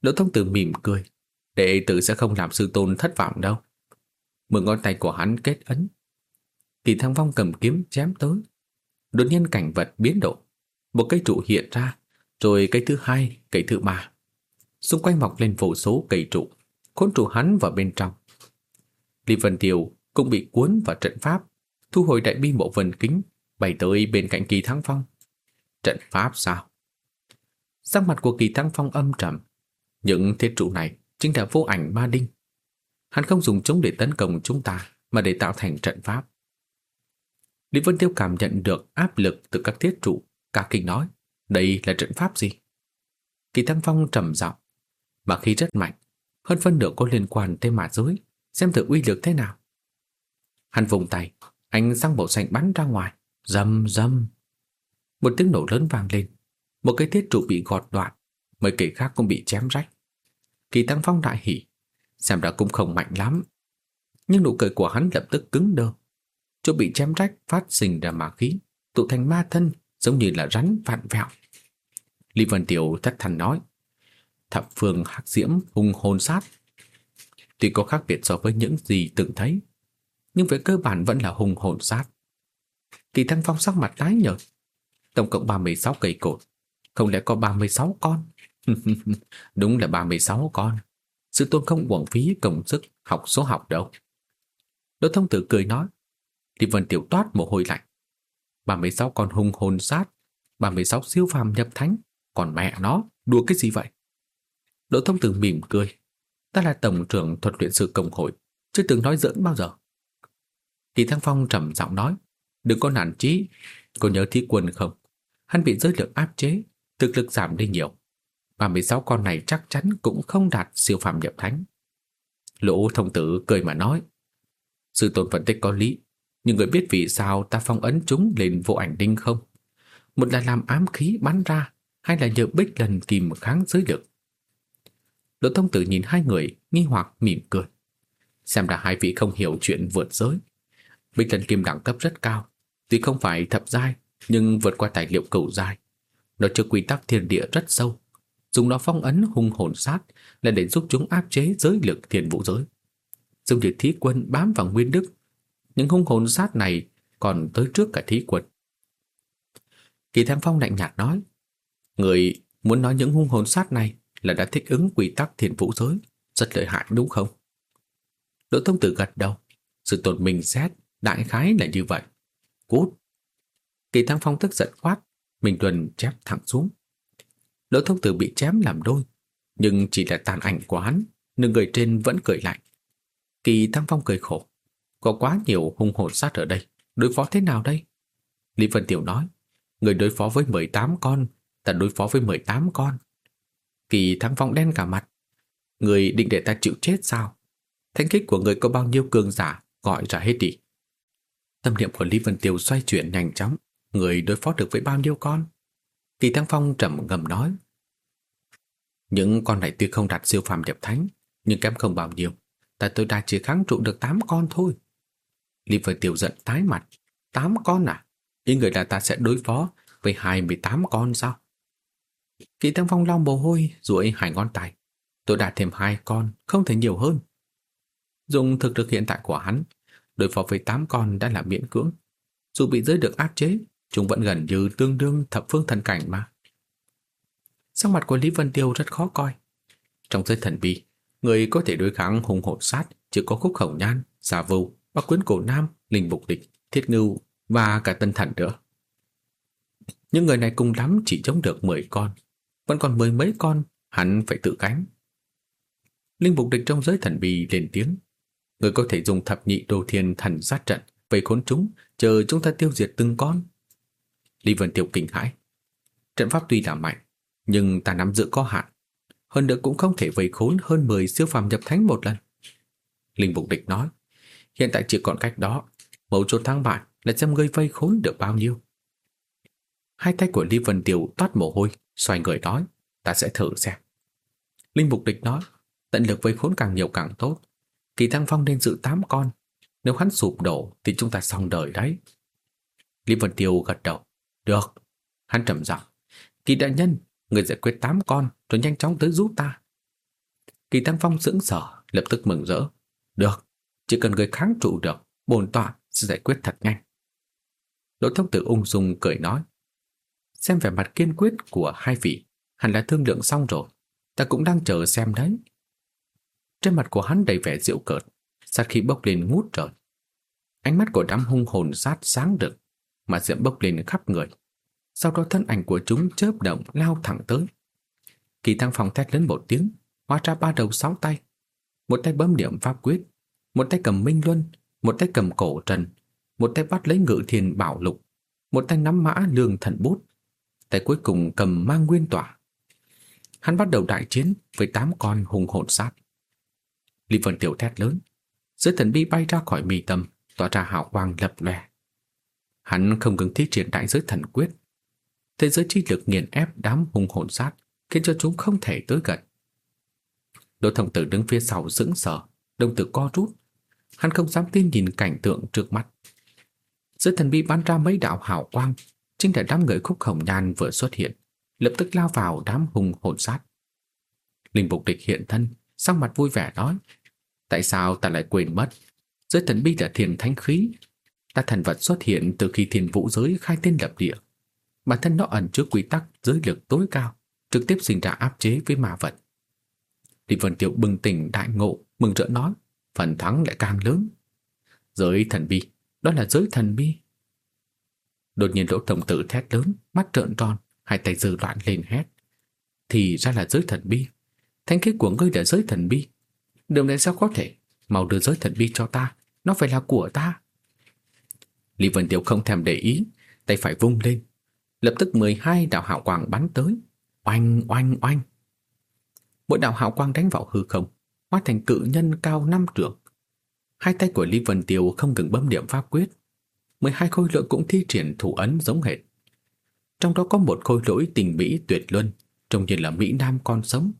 Đỗ thông tử mỉm cười. Đệ tử sẽ không làm sư tôn thất vọng đâu. Mười ngón tay của hắn kết ấn. Kỳ Thăng Phong cầm kiếm chém tới. Đột nhiên cảnh vật biến đổi. Một cây trụ hiện ra, rồi cây thứ hai, cây thứ ba. Xung quanh mọc lên vô số cây trụ, khốn trụ hắn vào bên trong. Lý Vân Tiêu cũng bị cuốn vào trận pháp, thu hồi đại bi mộ vần kính, bay tới bên cạnh Kỳ Thăng Phong. Trận pháp sao? Sắc mặt của Kỳ Thăng Phong âm trầm. Những thiết trụ này chính là vô ảnh ma đinh. Hắn không dùng chúng để tấn công chúng ta, mà để tạo thành trận pháp. Lý Vân Tiêu cảm nhận được áp lực từ các thiết trụ, cả kinh nói, đây là trận pháp gì? Kỳ Thăng Phong trầm giọng, mà khi rất mạnh, hơn phân nửa có liên quan tới mã giới, xem thử uy lực thế nào. Hắn vùng tay, ánh sáng màu xanh bắn ra ngoài, rầm rầm. Một tiếng nổ lớn vang lên, một cái thiết trụ bị gọt đoạn, mấy cây khác cũng bị chém rách. Kỳ Tăng Phong đại hỉ, xem ra cũng không mạnh lắm. Nhưng nụ cười của hắn lập tức cứng đơ. Chỗ bị chém rách phát sinh ra ma khí, tụ thành ma thân giống như là rắn vạn vẹo. Lý Vân Tiểu thất thần nói, thập phương hạc diễm hung hồn sát. Tuy có khác biệt so với những gì từng thấy, nhưng về cơ bản vẫn là hung hồn sát. Kỳ Thăng Phong sắc mặt tái nhợt. Tổng cộng 36 cây cột, không lẽ có 36 con? Đúng là 36 con. Sư tôn không uổng phí công sức học số học đâu. Đỗ thông tử cười nói. Thì vần Tiểu toát mồ hôi lạnh. 36 con hung hồn sát, 36 siêu phàm nhập thánh, còn mẹ nó, đùa cái gì vậy? Đỗ thông tử mỉm cười. Ta là tổng trưởng thuật luyện sư công hội, chưa từng nói giỡn bao giờ. Thì Thăng Phong trầm giọng nói, đừng có nản chí, Cô nhớ thi quân không? Hắn bị giới lực áp chế, thực lực giảm đi nhiều. 36 con này chắc chắn cũng không đạt siêu phàm nhập thánh. Lỗ thông tử cười mà nói, sư tôn phân tích có lý, nhưng người biết vì sao ta phong ấn chúng lên vô ảnh đinh không? Một là làm ám khí bắn ra, hay là nhờ bích lần kìm kháng giới lực? Lỗ thông tử nhìn hai người, nghi hoặc mỉm cười. Xem ra hai vị không hiểu chuyện vượt giới. Bích thần kim đẳng cấp rất cao, tuy không phải thập giai, nhưng vượt qua tài liệu cầu giai. Nó chưa quy tắc thiên địa rất sâu, dùng nó phong ấn hung hồn sát là để giúp chúng áp chế giới lực thiên vũ giới. Dùng việc thí quân bám vào nguyên đức, những hung hồn sát này còn tới trước cả thí quân. Kỳ Thăng Phong lạnh nhạt nói, người muốn nói những hung hồn sát này là đã thích ứng quy tắc thiên vũ giới, rất lợi hại đúng không? Đỗ Thông Tử gật đầu, sự tồn mình xét, đại khái là như vậy. Cút! Kỳ Thăng Phong tức giận quát, Minh Tuần chém thẳng xuống. Lỗ thông tử bị chém làm đôi, nhưng chỉ là tàn ảnh của hắn, nhưng người trên vẫn cười lạnh. Kỳ Thăng Phong cười khổ. Có quá nhiều hung hồn sát ở đây, đối phó thế nào đây? Lý Vân Tiểu nói, người đối phó với 18 con, ta đối phó với 18 con. Kỳ Thăng Phong đen cả mặt. Người định để ta chịu chết sao? Thanh kích của người có bao nhiêu cường giả, gọi ra hết đi. Tâm niệm của Lý Vân Tiêu xoay chuyển nhanh chóng, người đối phó được với bao nhiêu con? Kỳ Thăng Phong trầm ngầm nói. Những con này tuy không đạt siêu phàm nhập thánh, nhưng kém không bao nhiêu. Tại tôi đã chỉ kháng trụ được 8 con thôi. Lý Vân Tiêu giận tái mặt. 8 con à? Ý người là ta sẽ đối phó với 28 con sao? Kỳ Thăng Phong lau mồ hôi, duỗi hai ngón tay. Tôi đạt thêm hai con, không thể nhiều hơn. Dùng thực lực hiện tại của hắn, đối phó với tám con đã là miễn cưỡng. Dù bị giới được áp chế, chúng vẫn gần như tương đương thập phương thần cảnh mà. Sắc mặt của Lý Vân Tiêu rất khó coi. Trong giới thần bi, người có thể đối kháng hùng hộ sát chỉ có khúc khẩu nhan, giả vưu, bắc quyến cổ nam, linh bục địch, thiết ngưu và cả tân thần nữa. Những người này cùng lắm chỉ chống được 10 con, vẫn còn mười mấy con, hắn phải tự cánh. Linh bục địch trong giới thần bì lên tiếng. Người có thể dùng thập nhị đồ thiên thần sát trận, vây khốn chúng, chờ chúng ta tiêu diệt từng con. Lý Vân Tiêu kinh hãi. Trận pháp tuy là mạnh, Nhưng ta nắm giữ có hạn, hơn nữa cũng không thể vây khốn hơn 10 siêu phàm nhập thánh một lần. Linh Mục Địch nói, hiện tại chỉ còn cách đó, mẫu chốt thắng bại là xem ngươi vây khốn được bao nhiêu. Hai tay của Lý Vân Tiêu toát mồ hôi, xoay người nói, ta sẽ thử xem. Linh Mục Địch nói, tận lực vây khốn càng nhiều càng tốt. Kỳ Thăng Phong nên giữ tám con, nếu hắn sụp đổ thì chúng ta xong đời đấy. Lý Vân Tiêu gật đầu, được. Hắn trầm giọng, Kỳ đại nhân, người giải quyết tám con rồi nhanh chóng tới giúp ta. Kỳ Thăng Phong sững sờ, lập tức mừng rỡ. Được, chỉ cần người kháng trụ được, bồn tọa sẽ giải quyết thật nhanh. Đỗ thông tử ung dung cười nói. Xem vẻ mặt kiên quyết của hai vị, hẳn là thương lượng xong rồi. Ta cũng đang chờ xem đấy. Trên mặt của hắn đầy vẻ diệu cợt, sát khí bốc lên ngút trời. Ánh mắt của đám hung hồn sát sáng rực, mà diễm bốc lên khắp người. Sau đó thân ảnh của chúng chớp động lao thẳng tới. Kỳ tăng phòng thét lớn một tiếng, hóa ra ba đầu sáu tay. Một tay bấm điểm pháp quyết, một tay cầm minh luân, một tay cầm cổ trần, một tay bắt lấy ngự thiền bảo lục, một tay nắm mã lương thần bút, tay cuối cùng cầm mang nguyên tỏa. Hắn bắt đầu đại chiến với tám con hùng hồn sát. Lý Vân Tiểu thét lớn, giới thần bi bay ra khỏi mi tâm, tỏa ra hào quang lập lòe. Hắn không ngừng thi triển đại giới thần quyết. Thế giới chi lực nghiền ép đám hung hồn sát, khiến cho chúng không thể tới gần. Đỗ thông tử đứng phía sau sững sờ, đồng tử co rút. Hắn không dám tin nhìn cảnh tượng trước mắt. Giới thần bi bắn ra mấy đạo hào quang, chính là đám người khúc hồng nhan vừa xuất hiện, lập tức lao vào đám hung hồn sát. Linh Bục Địch hiện thân, sắc mặt vui vẻ nói: "Tại sao ta lại quên mất? giới thần bi là thiền thánh khí, ta thần vật xuất hiện từ khi thiền vũ giới khai tên lập địa. Bản thân nó ẩn chứa quy tắc giới lực tối cao, trực tiếp sinh ra áp chế với ma vật. Lý Vân Tiểu bừng tỉnh đại ngộ, mừng rỡ nói, phần thắng lại càng lớn. Giới thần bi, đó là giới thần bi. Đột nhiên lỗ tổng tử thét lớn, mắt trợn tròn, hai tay dư loạn lên hét. Thì ra là giới thần bi. thánh khí của ngươi là giới thần bi. Điều này sao có thể? Mau đưa giới thần bi cho ta, nó phải là của ta. Lý Vân Tiểu không thèm để ý, tay phải vung lên. Lập tức 12 đạo hạo quang bắn tới. Oanh, oanh, oanh. Mỗi đạo hạo quang đánh vào hư không, hóa thành cự nhân cao năm trượng. Hai tay của Lý Vân Tiêu không ngừng bấm điểm pháp quyết. 12 khôi lỗi cũng thi triển thủ ấn giống hệt. Trong đó có một khôi lỗi tình mỹ tuyệt luân, trông như là Mỹ Nam con sống.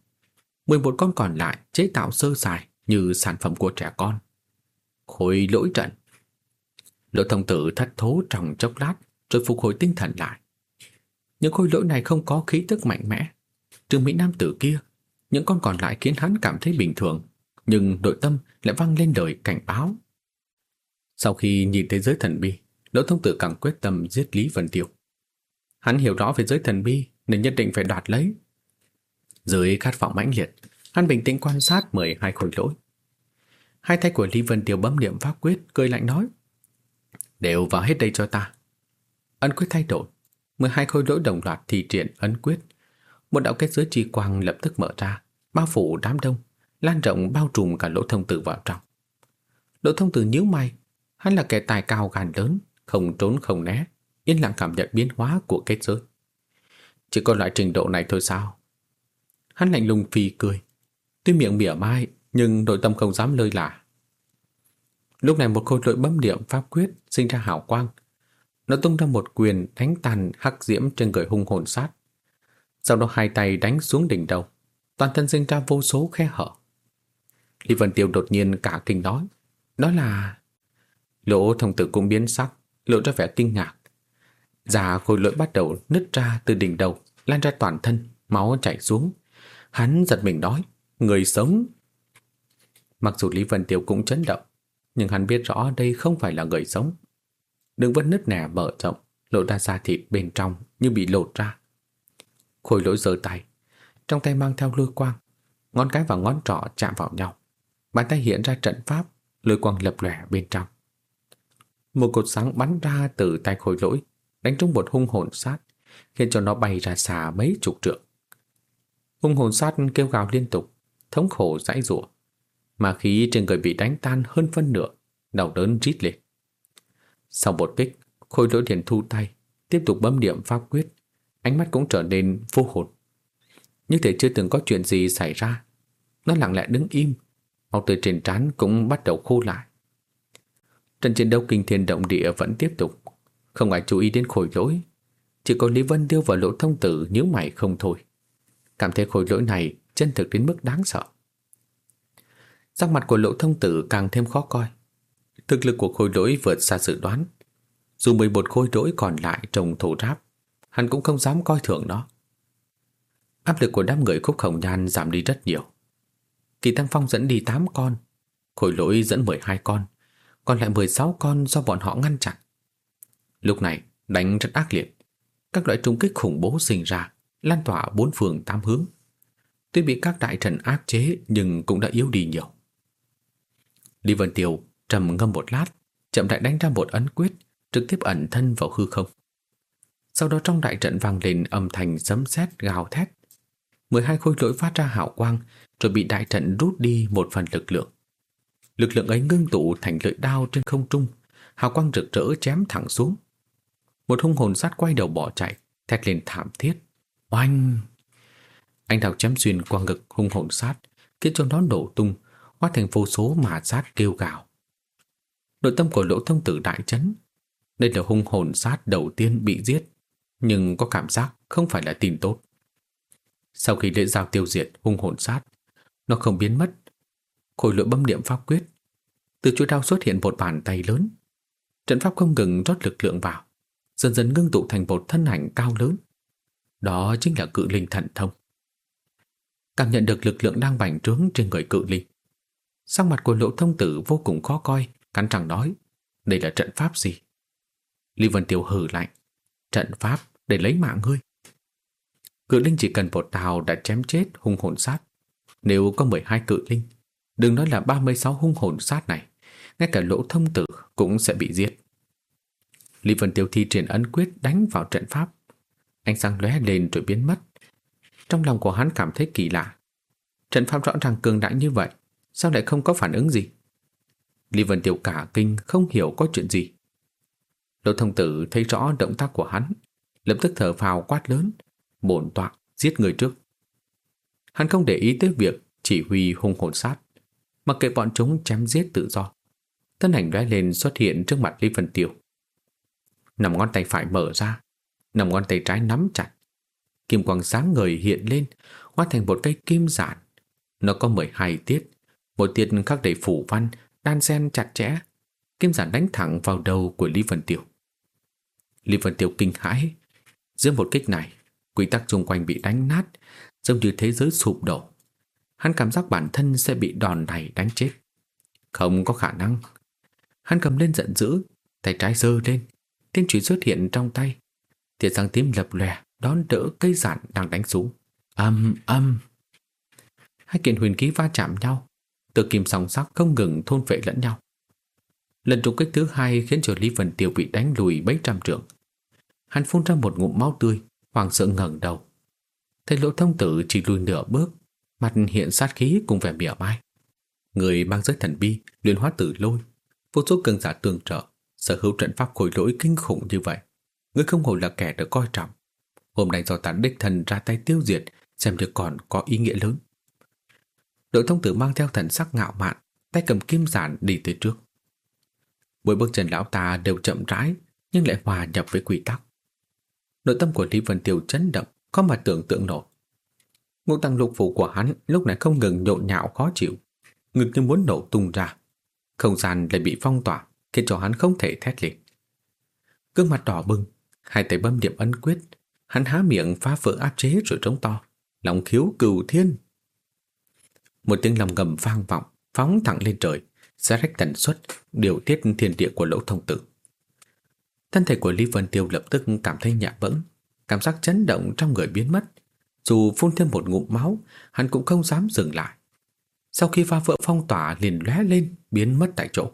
11 con còn lại chế tạo sơ sài như sản phẩm của trẻ con. Khôi lỗi trận. Lỗ thông tử thất thố trong chốc lát rồi phục hồi tinh thần lại. Những khôi lỗi này không có khí tức mạnh mẽ. Trừ Mỹ Nam tử kia, những con còn lại khiến hắn cảm thấy bình thường, nhưng nội tâm lại vang lên lời cảnh báo. Sau khi nhìn thấy giới thần bi, Lỗ thông tử càng quyết tâm giết Lý Vân Tiêu. Hắn hiểu rõ về giới thần bi nên nhất định phải đoạt lấy. Dưới khát vọng mãnh liệt, hắn bình tĩnh quan sát 12 khối lỗi. Hai tay của Lý Vân Tiêu bấm niệm pháp quyết, cười lạnh nói. Đều vào hết đây cho ta. Ấn quyết thay đổi, 12 khối lỗi đồng loạt thi triển ấn quyết. Một đạo kết giới trì quang lập tức mở ra, bao phủ đám đông, lan rộng bao trùm cả lỗ thông tử vào trong. Lỗ thông tử nhíu mày, hắn là kẻ tài cao gan lớn, không trốn không né, yên lặng cảm nhận biến hóa của kết giới. Chỉ có loại trình độ này thôi sao? Hắn lạnh lùng phì cười, tuy miệng mỉa mai nhưng nội tâm không dám lơi lả. Lúc này một khối lội bấm điểm pháp quyết sinh ra hào quang. Nó tung ra một quyền đánh tàn hắc diễm trên người hung hồn sát. Sau đó hai tay đánh xuống đỉnh đầu, toàn thân sinh ra vô số khe hở. Lý Vân Tiêu đột nhiên cả kinh nói, đó là... Lỗ thông tử cũng biến sắc, lộ ra vẻ kinh ngạc. Dạ Già khối lỗi bắt đầu nứt ra từ đỉnh đầu, lan ra toàn thân, máu chảy xuống. Hắn giật mình nói, người sống. Mặc dù Lý Vân Tiêu cũng chấn động, nhưng hắn biết rõ đây không phải là người sống. Đường vân nứt nẻ mở rộng, lộ ra da thịt bên trong như bị lột ra. Khôi lỗi giơ tay, trong tay mang theo lôi quang, ngón cái và ngón trỏ chạm vào nhau. Bàn tay hiện ra trận pháp, lôi quang lập lòe bên trong. Một cột sáng bắn ra từ tay khôi lỗi, đánh trúng một hung hồn sát, khiến cho nó bay ra xa mấy chục trượng. Hung hồn sát kêu gào liên tục, thống khổ dãi rủa, mà khí trên người bị đánh tan hơn phân nửa, đau đớn rít lên. Sau một kích, khôi lỗi liền thu tay, tiếp tục bấm điểm pháp quyết, ánh mắt cũng trở nên vô hồn. như thể chưa từng có chuyện gì xảy ra. Nó lặng lẽ đứng im, máu tươi trên trán cũng bắt đầu khô lại. Trận chiến đấu kinh thiên động địa vẫn tiếp tục, không ai chú ý đến khôi lỗi. Chỉ có Lý Vân Tiêu và Lỗ Thông Tử nhíu mày không thôi. Cảm thấy khối lỗi này chân thực đến mức đáng sợ. Sắc mặt của Lỗ Thông Tử càng thêm khó coi. Thực lực của khối lỗi vượt xa dự đoán. Dù 11 khối lỗi còn lại trong thổ ráp, hắn cũng không dám coi thường nó. Áp lực của đám người khúc khổng nhan giảm đi rất nhiều. Kỳ Tăng Phong dẫn đi 8 con, khối lỗi dẫn 12 con, còn lại 16 con do bọn họ ngăn chặn. Lúc này, đánh rất ác liệt. Các loại trung kích khủng bố sinh ra, lan tỏa bốn phường tám hướng. Tuy bị các đại trận áp chế nhưng cũng đã yếu đi nhiều. Lý Vân Tiêu trầm ngâm một lát, chậm rãi đánh ra một ấn quyết, trực tiếp ẩn thân vào hư không. Sau đó trong đại trận vang lên âm thanh sấm sét gào thét. 12 khối lỗi phát ra hào quang rồi bị đại trận rút đi một phần lực lượng. Lực lượng ấy ngưng tụ thành lưỡi đao trên không trung, hào quang rực rỡ chém thẳng xuống. Một hung hồn sát quay đầu bỏ chạy, thét lên thảm thiết. Oanh! Anh đào chém xuyên qua ngực hung hồn sát, khiến cho nó nổ tung, hóa thành vô số mà sát kêu gào. Nội tâm của lỗ thông tử đại chấn. Đây là hung hồn sát đầu tiên bị giết, nhưng có cảm giác không phải là tin tốt. Sau khi lễ giao tiêu diệt hung hồn sát, nó không biến mất. Khối lượng bấm điểm pháp quyết. Từ chuỗi đao xuất hiện một bàn tay lớn. Trận pháp không ngừng rót lực lượng vào, dần dần ngưng tụ thành một thân ảnh cao lớn. Đó chính là cự linh thần thông. Cảm nhận được lực lượng đang bành trướng trên người cự linh. Sắc mặt của lỗ thông tử vô cùng khó coi, cắn răng nói, đây là trận pháp gì? Lý Vân Tiêu hừ lạnh, trận pháp để lấy mạng ngươi. Cự linh chỉ cần một tàu đã chém chết hung hồn sát. Nếu có 12 cự linh, đừng nói là 36 hung hồn sát này, ngay cả lỗ thông tử cũng sẽ bị giết. Lý Vân Tiêu thi triển ấn quyết đánh vào trận pháp. Ánh sáng lóe lên rồi biến mất. Trong lòng của hắn cảm thấy kỳ lạ. Trận pháp rõ ràng cường đại như vậy, sao lại không có phản ứng gì? Lý Vân Tiêu cả kinh không hiểu có chuyện gì. Lỗ thông tử thấy rõ động tác của hắn, lập tức thở phào quát lớn, bổn tọa giết người trước. Hắn không để ý tới việc chỉ huy hung hồn sát, mặc kệ bọn chúng chém giết tự do. Thân ảnh lóe lên xuất hiện trước mặt Lý Vân Tiêu. Nằm ngón tay phải mở ra, nằm ngón tay trái nắm chặt. Kim quang sáng ngời hiện lên, hóa thành một cây kim giản. Nó có 12 tiết, một tiết khắc đầy phủ văn, đan xen chặt chẽ. Kim giản đánh thẳng vào đầu của Lý Vân Tiêu. Lý Vân Tiêu kinh hãi. Giữa một kích này, quy tắc xung quanh bị đánh nát, giống như thế giới sụp đổ. Hắn cảm giác bản thân sẽ bị đòn này đánh chết. Không có khả năng. Hắn cầm lên giận dữ, tay trái giơ lên, tiên chủy xuất hiện trong tay. Tia sáng tím lập lòe đón đỡ cây giản đang đánh xuống. Âm âm. Hai kiện huyền khí va chạm nhau, tự kim song sắc không ngừng thôn phệ lẫn nhau. Lần trục kích thứ hai khiến cho Lý Vân Tiêu bị đánh lùi mấy trăm trượng. Hắn phun ra một ngụm máu tươi, hoàng sợ ngẩng đầu. Thấy lỗ thông tử chỉ lùi nửa bước, mặt hiện sát khí cùng vẻ mỉa mai. Người mang giới thần bi, luyện hóa tử lôi, vô số cường giả tương trợ, sở hữu trận pháp khối lỗi kinh khủng như vậy. Người không hổ là kẻ được coi trọng. Hôm nay do tán đích thần ra tay tiêu diệt, xem như còn có ý nghĩa lớn. Đội thông tử mang theo thần sắc ngạo mạn, tay cầm kim giản đi tới trước. Mỗi bước chân lão ta đều chậm rãi, nhưng lại hòa nhập với quy tắc. Nội tâm của Lý Vân Tiêu chấn động, có mà tưởng tượng nổi. Ngũ tăng lục phủ của hắn lúc này không ngừng nhộn nhạo khó chịu, ngực như muốn nổ tung ra. Không gian lại bị phong tỏa, khiến cho hắn không thể thét lên. Gương mặt đỏ bừng, hai tay bấm điểm ấn quyết, hắn há miệng phá vỡ áp chế rồi trống to, lòng khiếu cửu thiên. Một tiếng lòng ngầm vang vọng, phóng thẳng lên trời, sẽ rách tần suất, điều tiết thiên địa của lỗ thông tử. Thân thể của Lý Vân Tiêu lập tức cảm thấy nhẹ bẫng, cảm giác chấn động trong người biến mất. Dù phun thêm một ngụm máu, hắn cũng không dám dừng lại. Sau khi pha vỡ phong tỏa liền lóe lên, biến mất tại chỗ.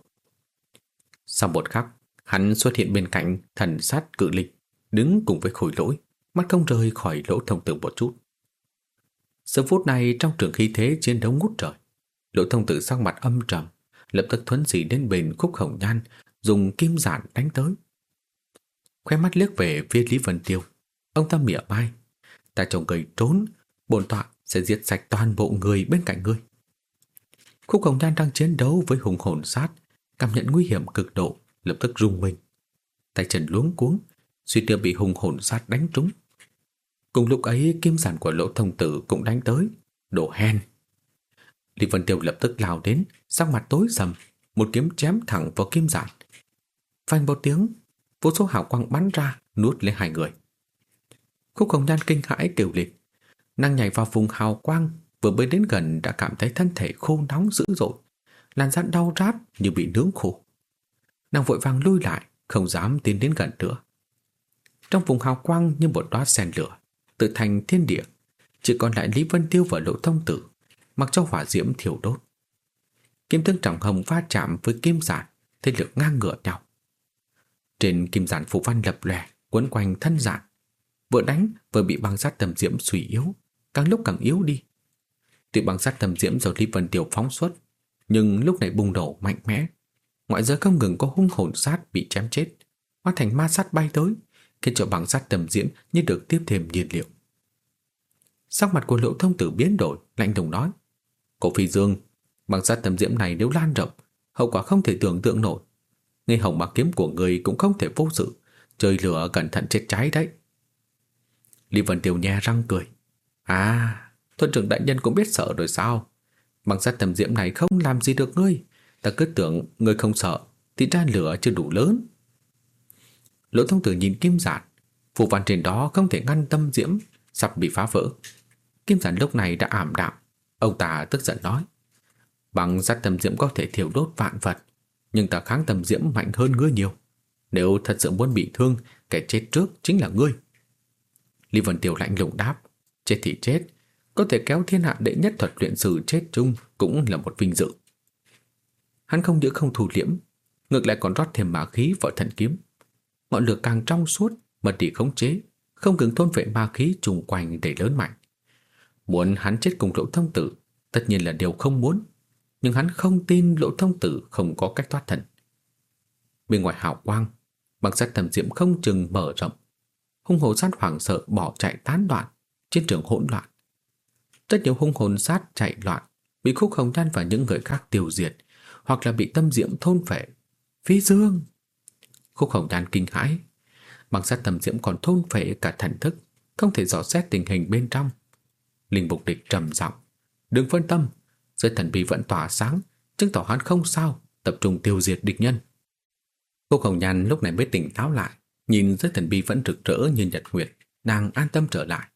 Sau một khắc, hắn xuất hiện bên cạnh thần sát cự linh, đứng cùng với khối lỗi, mắt không rời khỏi lỗ thông tử một chút. Giờ phút này trong trường khí thế chiến đấu ngút trời, lỗ thông tử sắc mặt âm trầm, lập tức thuấn dị đến bên khúc hồng nhan, dùng kim giản đánh tới. Khoe mắt liếc về phía Lý Vân Tiêu, ông ta mỉa mai, ta trồng cây trốn, bổn tọa sẽ giết sạch toàn bộ người bên cạnh ngươi. Khúc Hồng Nhan đang chiến đấu với hùng hồn sát, cảm nhận nguy hiểm cực độ, lập tức rung mình. Tay chân luống cuống, suy tiêu bị hùng hồn sát đánh trúng. Cùng lúc ấy kim giản của lỗ thông tử cũng đánh tới, đổ hen. Lý Vân Tiêu lập tức lao đến, sắc mặt tối sầm, một kiếm chém thẳng vào kim giản. Phanh một tiếng, vô số hào quang bắn ra, nuốt lấy hai người. Khúc Hồng Nhan kinh hãi kêu liệt, nàng nhảy vào vùng hào quang, vừa mới đến gần đã cảm thấy thân thể khô nóng dữ dội, làn da đau rát như bị nướng khô. Nàng vội vàng lui lại, không dám tiến đến gần nữa. Trong vùng hào quang như một đóa sen lửa, tự thành thiên địa, chỉ còn lại Lý Vân Tiêu và Lộ Thông Tử, mặc cho hỏa diễm thiêu đốt. Kim thương trọng hồng va chạm với kim giản, thế lực ngang ngửa nhau. Trên kim giản phù văn lập lòe, quấn quanh thân giản, vừa đánh vừa bị băng sát tầm diễm suy yếu, càng lúc càng yếu đi. Tuy băng sát tầm diễm do Lý Vân Tiêu phóng xuất, nhưng lúc này bùng nổ mạnh mẽ. Ngoại giới không ngừng có hung hồn sát bị chém chết, hóa thành ma sát bay tới, khiến cho bằng sắt tầm diễm như được tiếp thêm nhiên liệu. Sắc mặt của lỗ Thông Tử biến đổi, lạnh lùng nói: "Cổ Phi Dương, bằng sắt tầm diễm này nếu lan rộng, hậu quả không thể tưởng tượng nổi. Ngay hồng bạc kiếm của người cũng không thể vô sự, chơi lửa cẩn thận chết cháy đấy." Lý Vân Tiêu nhe răng cười. À, thuận trưởng đại nhân cũng biết sợ rồi sao? Bằng sắt tầm diễm này không làm gì được ngươi. Ta cứ tưởng ngươi không sợ, thì ra lửa chưa đủ lớn. Lỗ thông tử nhìn kim giản, phù văn trên đó không thể ngăn tâm diễm, sắp bị phá vỡ. Kim giản lúc này đã ảm đạm. Ông ta tức giận nói. Bằng sắt tâm diễm có thể thiêu đốt vạn vật, nhưng ta kháng tâm diễm mạnh hơn ngươi nhiều. Nếu thật sự muốn bị thương, kẻ chết trước chính là ngươi. Lý Vân tiểu lạnh lùng đáp, chết thì chết, có thể kéo thiên hạ đệ nhất thuật luyện sử chết chung cũng là một vinh dự. Hắn không những không thủ liễm, ngược lại còn rót thêm ma khí vào thần kiếm. Ngọn lửa càng trong suốt, mật tỷ khống chế, không ngừng thôn vệ ma khí trùng quanh để lớn mạnh. Muốn hắn chết cùng lỗ thông tử, tất nhiên là điều không muốn, nhưng hắn không tin lỗ thông tử không có cách thoát thần. Bên ngoài hào quang, bằng sắt thầm diệm không chừng mở rộng, hung hồ sát hoảng sợ bỏ chạy tán đoạn, chiến trường hỗn loạn. Rất nhiều hung hồn sát chạy loạn, bị khúc hồng đan và những người khác tiêu diệt, hoặc là bị tâm diễm thôn phệ. Phi dương! Khúc hồng nhan kinh hãi, bằng sát tâm diễm còn thôn phệ cả thần thức, không thể dò xét tình hình bên trong. Linh mục địch trầm giọng, đừng phân tâm, giới thần bí vẫn tỏa sáng, chứng tỏ hắn không sao, tập trung tiêu diệt địch nhân. Khúc hồng nhan lúc này mới tỉnh táo lại, Nhìn giới thần bí vẫn rực rỡ như nhật nguyệt Nàng an tâm trở lại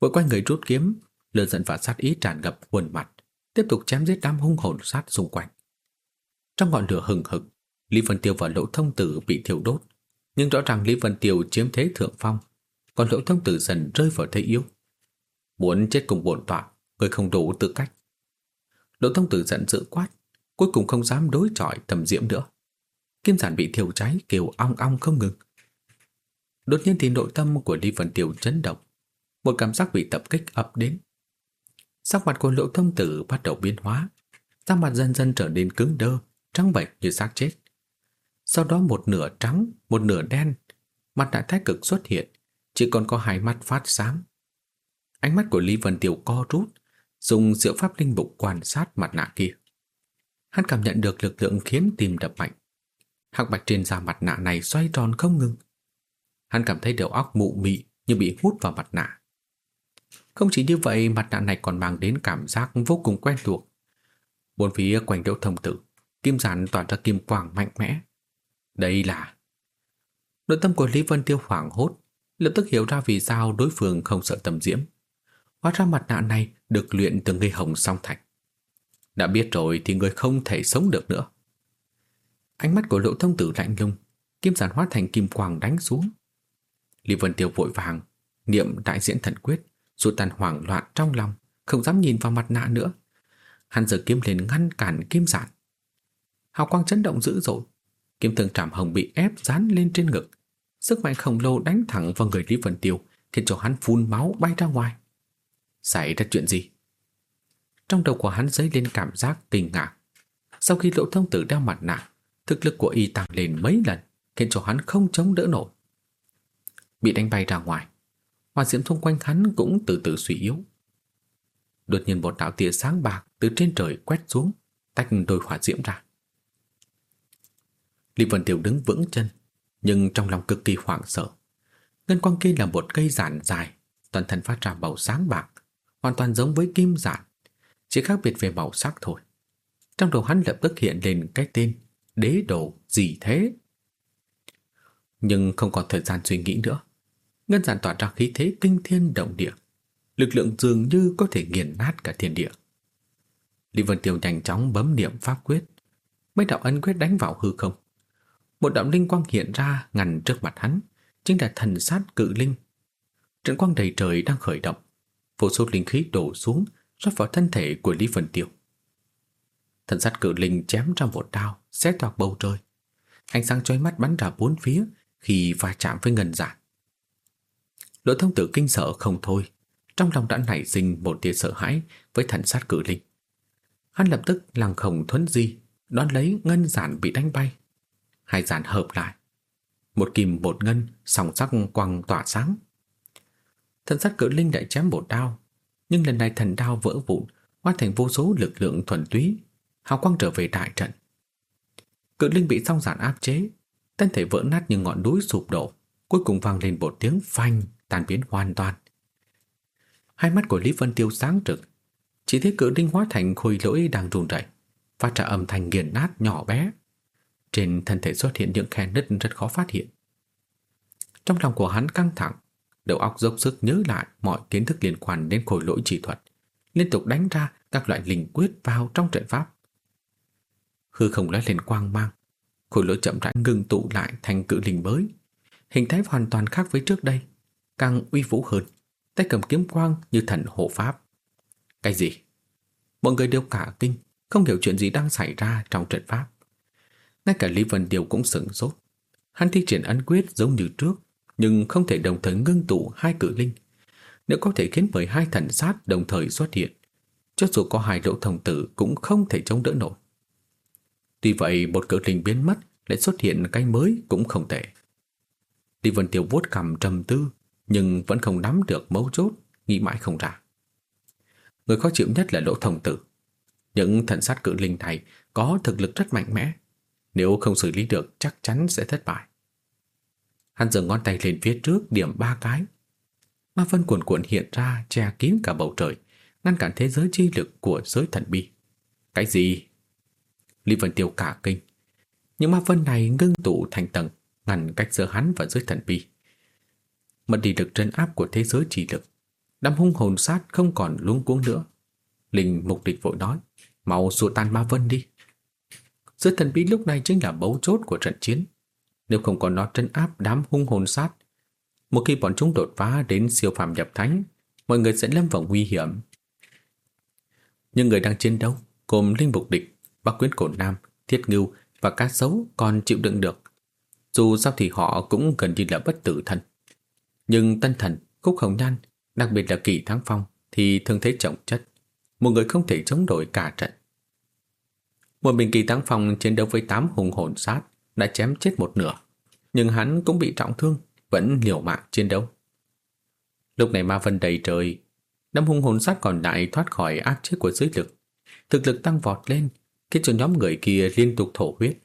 Vội quay người rút kiếm Lửa giận và sát ý tràn ngập khuôn mặt Tiếp tục chém giết đám hung hồn sát xung quanh Trong ngọn lửa hừng hực Lý Vân Tiêu và Lỗ Thông Tử bị thiêu đốt. Nhưng rõ ràng Lý Vân Tiêu chiếm thế thượng phong Còn Lỗ Thông Tử dần rơi vào thế yếu. Muốn chết cùng bổn tọa Người không đủ tư cách. Lỗ Thông Tử giận dữ quát Cuối cùng không dám đối chọi tầm diễm nữa. Kim giản bị thiêu cháy kêu ong ong không ngừng. Đột nhiên thì nội tâm của Lý Vân Tiêu chấn động, một cảm giác bị tập kích ập đến. Sắc mặt của Lỗ Thông Tử bắt đầu biến hóa, sắc mặt dần dần trở nên cứng đơ, trắng bệch như xác chết. Sau đó một nửa trắng, một nửa đen, mặt nạ thái cực xuất hiện, chỉ còn có hai mắt phát sáng. Ánh mắt của Lý Vân Tiêu co rút, dùng diệu pháp linh mục quan sát mặt nạ kia. Hắn cảm nhận được lực lượng khiến tim đập mạnh. Hạc bạch trên da mặt nạ này xoay tròn không ngừng, Hắn cảm thấy đầu óc mụ mị như bị hút vào mặt nạ. Không chỉ như vậy, mặt nạ này còn mang đến cảm giác vô cùng quen thuộc. Bốn phía quanh đỗ thông tử, kim giản toàn ra kim quang mạnh mẽ. Đây là... Nội tâm của Lý Vân Tiêu hoảng hốt, lập tức hiểu ra vì sao đối phương không sợ tầm diễm. Hóa ra mặt nạ này được luyện từ ngây hồng song thạch. Đã biết rồi thì người không thể sống được nữa. Ánh mắt của lỗ thông tử lạnh lùng, kim giản hóa thành kim quang đánh xuống. Lý Vân Tiêu vội vàng niệm đại diễn thần quyết, dù tàn hoảng loạn trong lòng, không dám nhìn vào mặt nạ nữa. Hắn giờ kiếm lên ngăn cản kim giản. Hào quang chấn động dữ dội, kiếm thương trảm hồng bị ép dán lên trên ngực. Sức mạnh khổng lồ đánh thẳng vào người Lý Vân Tiêu, khiến cho hắn phun máu bay ra ngoài. Xảy ra chuyện gì? Trong đầu của hắn dấy lên cảm giác tình ngạc. Sau khi lộ thông tử đeo mặt nạ, thực lực của y tăng lên mấy lần, khiến cho hắn không chống đỡ nổi bị đánh bay ra ngoài. Hỏa diễm xung quanh hắn cũng từ từ suy yếu. đột nhiên một đạo tia sáng bạc từ trên trời quét xuống, tách đôi hỏa diễm ra. Lý Vân Tiêu đứng vững chân, nhưng trong lòng cực kỳ hoảng sợ. Ngân quang kia là một cây giản dài, toàn thân phát ra màu sáng bạc, hoàn toàn giống với kim giản, chỉ khác biệt về màu sắc thôi. Trong đầu hắn lập tức hiện lên cái tên đế đồ gì thế? Nhưng không còn thời gian suy nghĩ nữa. Ngân giản tỏa ra khí thế kinh thiên động địa. Lực lượng dường như có thể nghiền nát cả thiên địa. Lý Vân Tiêu nhanh chóng bấm niệm pháp quyết. Mấy đạo ân quyết đánh vào hư không. Một đạo linh quang hiện ra ngăn trước mặt hắn, chính là thần sát cự linh. Trận quang đầy trời đang khởi động. Vô số linh khí đổ xuống, rót vào thân thể của Lý Vân Tiêu. Thần sát cự linh chém ra một đao, xé toạc bầu trời. Ánh sáng chói mắt bắn ra bốn phía khi va chạm với ngân giản. Lỗ thông tử kinh sợ không thôi, trong lòng đã nảy sinh một tia sợ hãi với thần sát cự linh. Hắn lập tức lăng khổng thuấn di, đón lấy ngân giản bị đánh bay. Hai giản hợp lại. Một kim một ngân, sòng sắc quang tỏa sáng. Thần sát cự linh lại chém một đao, nhưng lần này thần đao vỡ vụn, hóa thành vô số lực lượng thuần túy, hào quang trở về đại trận. Cự linh bị song giản áp chế, thân thể vỡ nát như ngọn núi sụp đổ, cuối cùng vang lên một tiếng phanh, tan biến hoàn toàn. Hai mắt của Lý Vân Tiêu sáng trực chỉ thấy cự linh hóa thành khối lỗi đang run rẩy, phát ra âm thanh nghiền nát nhỏ bé. Trên thân thể xuất hiện những khe nứt rất khó phát hiện. Trong lòng của hắn căng thẳng, đầu óc dốc sức nhớ lại mọi kiến thức liên quan đến khối lỗi chỉ thuật, liên tục đánh ra các loại linh quyết vào trong trận pháp. Hư không lóe lên quang mang, khối lỗi chậm rãi ngừng tụ lại thành cự linh mới, hình thái hoàn toàn khác với trước đây, càng uy vũ hơn, tay cầm kiếm quang như thần hộ pháp. Cái gì? Mọi người đều cả kinh, không hiểu chuyện gì đang xảy ra trong trận pháp. Ngay cả Lý Vân Điều cũng sửng sốt. Hắn thi triển ấn quyết giống như trước, nhưng không thể đồng thời ngưng tụ hai cự linh. Nếu có thể khiến 12 thần sát đồng thời xuất hiện, cho dù có hai lỗ thông tử cũng không thể chống đỡ nổi. Tuy vậy một cự linh biến mất lại xuất hiện cái mới cũng không tệ. Lý Vân Tiêu vuốt cầm trầm tư, nhưng vẫn không nắm được mấu chốt, nghĩ mãi không ra. Người khó chịu nhất là lỗ thông tử. Những thần sát cự linh này có thực lực rất mạnh mẽ, nếu không xử lý được chắc chắn sẽ thất bại. Hắn dừng ngón tay lên phía trước điểm ba cái. Ma vân cuồn cuộn hiện ra che kín cả bầu trời, ngăn cản thế giới chi lực của giới thần bi. Cái gì? Lý Vân Tiêu cả kinh. Những ma vân này ngưng tụ thành tầng, ngăn cách giữa hắn và giới thần bi. Mất đi lực trấn áp của thế giới chi lực. Đám hung hồn sát không còn luống cuống nữa. Linh mục địch vội nói, mau xua tan ma vân đi. Sự thần bí lúc này chính là bấu chốt của trận chiến. Nếu không có nó trấn áp đám hung hồn sát, một khi bọn chúng đột phá đến siêu phàm nhập thánh, mọi người sẽ lâm vào nguy hiểm. những người đang chiến đấu, gồm Linh Bục Địch, bác Quyến Cổ Nam, Thiết Ngưu và Cá Sấu còn chịu đựng được. Dù sao thì họ cũng gần như là bất tử thần, Nhưng Tân Thần, Cúc Hồng Nhan, đặc biệt là Kỳ Thắng Phong thì thường thấy trọng chất. Một người không thể chống đổi cả trận. Một mình Kỳ Thắng phòng chiến đấu với tám hùng hồn sát đã chém chết một nửa. Nhưng hắn cũng bị trọng thương, vẫn liều mạng chiến đấu. Lúc này ma vân đầy trời, năm hung hồn sát còn lại thoát khỏi áp chế của dưới lực. Thực lực tăng vọt lên, khiến cho nhóm người kia liên tục thổ huyết.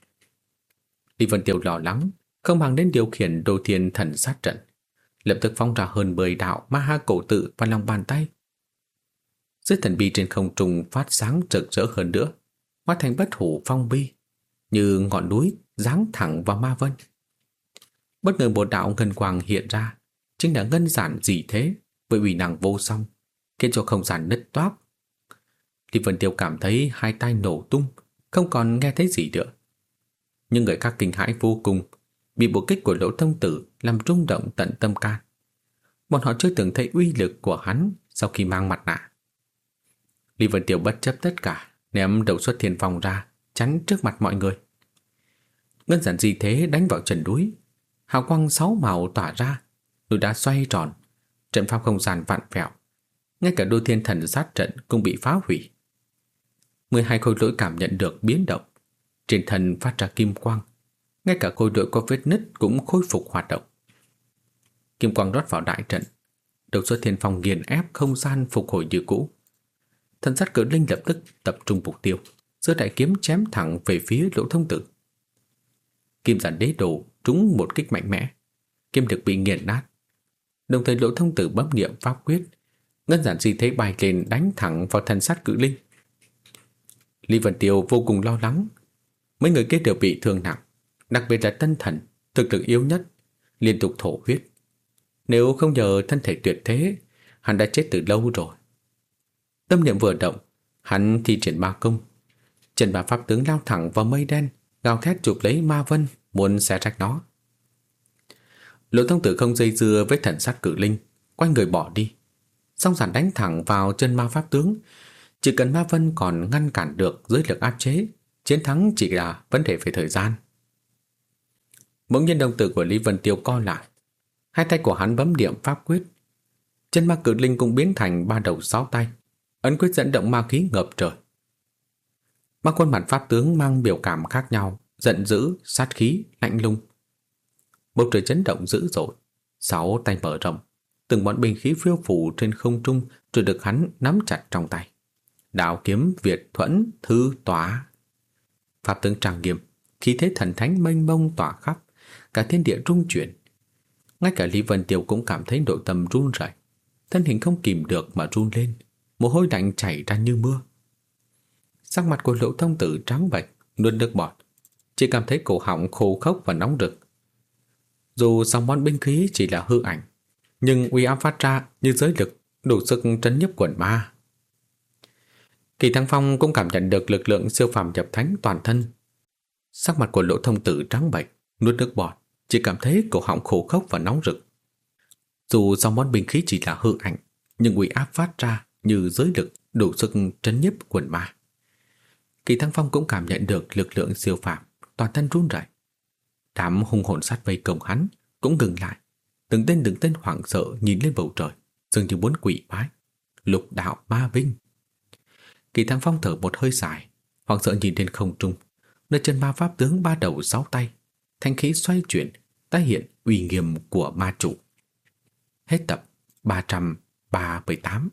Lý Vân Tiêu lo lắng, không bằng đến điều khiển đồ thiên thần sát trận. Lập tức phóng ra hơn 10 đạo ma ha cổ tự vào lòng bàn tay. Dưới thần bi trên không trung phát sáng rực rỡ hơn nữa, hóa thành bất hủ phong bi, như ngọn núi giáng thẳng vào ma vân. Bất ngờ một đạo ngân quang hiện ra, chính là ngân giản gì thế, với ủy năng vô song, khiến cho không gian nứt toác. Lý Vân Tiêu cảm thấy hai tay nổ tung, không còn nghe thấy gì nữa. Nhưng người khác kinh hãi vô cùng, bị bộ kích của lỗ thông tử làm rung động tận tâm can. Bọn họ chưa từng thấy uy lực của hắn sau khi mang mặt nạ. Lý Vân Tiêu bất chấp tất cả, ném đầu xuất thiên phòng ra, chắn trước mặt mọi người. Ngân giản gì thế đánh vào trần núi, hào quang sáu màu tỏa ra, núi đá xoay tròn, trận pháp không gian vặn vẹo. Ngay cả đôi thiên thần sát trận cũng bị phá hủy. 12 khối lỗi cảm nhận được biến động, trên thần phát ra kim quang, ngay cả khối lỗi có vết nứt cũng khôi phục hoạt động. Kim quang rót vào đại trận, đầu xuất thiên phong nghiền ép không gian phục hồi như cũ. Thần sát cử linh lập tức tập trung mục tiêu, giơ đại kiếm chém thẳng về phía lỗ thông tử. Kim giản đế đồ trúng một kích mạnh mẽ, kim được bị nghiền nát. Đồng thời lỗ thông tử bấm niệm pháp quyết, ngân giản di thế bay lên đánh thẳng vào thần sát cử linh. Lý Vân Tiêu vô cùng lo lắng, mấy người kia đều bị thương nặng, đặc biệt là tân thần, thực lực yếu nhất, liên tục thổ huyết. Nếu không nhờ thân thể tuyệt thế, hắn đã chết từ lâu rồi. Tâm niệm vừa động, hắn thi triển ma công. Trần bà pháp tướng lao thẳng vào mây đen, gào thét chụp lấy ma vân, muốn xé rách nó. Lỗ thông tử không dây dưa với thần sát cử linh, quay người bỏ đi. Song giản đánh thẳng vào chân ma pháp tướng. Chỉ cần ma vân còn ngăn cản được dưới lực áp chế, chiến thắng chỉ là vấn đề về thời gian. Bỗng nhiên đồng tử của Lý Vân Tiêu co lại. Hai tay của hắn bấm điểm pháp quyết. Chân ma cử linh cũng biến thành ba đầu sáu tay. Ấn quyết dẫn động ma khí ngập trời. Ba khuôn mặt pháp tướng mang biểu cảm khác nhau, giận dữ, sát khí, lạnh lùng. Bầu trời chấn động dữ dội, sáu tay mở rộng, từng bọn binh khí phiêu phủ trên không trung rồi được hắn nắm chặt trong tay. Đạo kiếm Việt thuẫn thư tỏa. Pháp tướng trang nghiêm, khí thế thần thánh mênh mông tỏa khắp, cả thiên địa rung chuyển. Ngay cả Lý Vân Tiêu cũng cảm thấy nội tâm run rẩy, thân hình không kìm được mà run lên, mồ hôi lạnh chảy ra như mưa. Sắc mặt của lỗ thông tử trắng bệch, nuốt nước bọt, chỉ cảm thấy cổ họng khô khốc và nóng rực. Dù dòng món binh khí chỉ là hư ảnh, nhưng uy áp phát ra như giới lực đủ sức trấn nhấp quần ma. Kỳ Thăng Phong cũng cảm nhận được lực lượng siêu phàm nhập thánh toàn thân. Sắc mặt của lỗ thông tử trắng bệch, nuốt nước bọt, chỉ cảm thấy cổ họng khô khốc và nóng rực. Dù dòng món binh khí chỉ là hư ảnh, nhưng uy áp phát ra như giới lực đủ sức trấn nhiếp quần ma. Kỳ Thăng Phong cũng cảm nhận được lực lượng siêu phàm, toàn thân run rẩy. Đám hung hồn sát vây công hắn cũng ngừng lại, từng tên từng tên hoảng sợ nhìn lên bầu trời, dường như muốn quỷ bái. Lục đạo ma vinh. Kỳ Thăng Phong thở một hơi dài, hoảng sợ nhìn lên không trung, nơi chân ma pháp tướng ba đầu sáu tay, thanh khí xoay chuyển, tái hiện uy nghiêm của ma chủ. Hết tập 338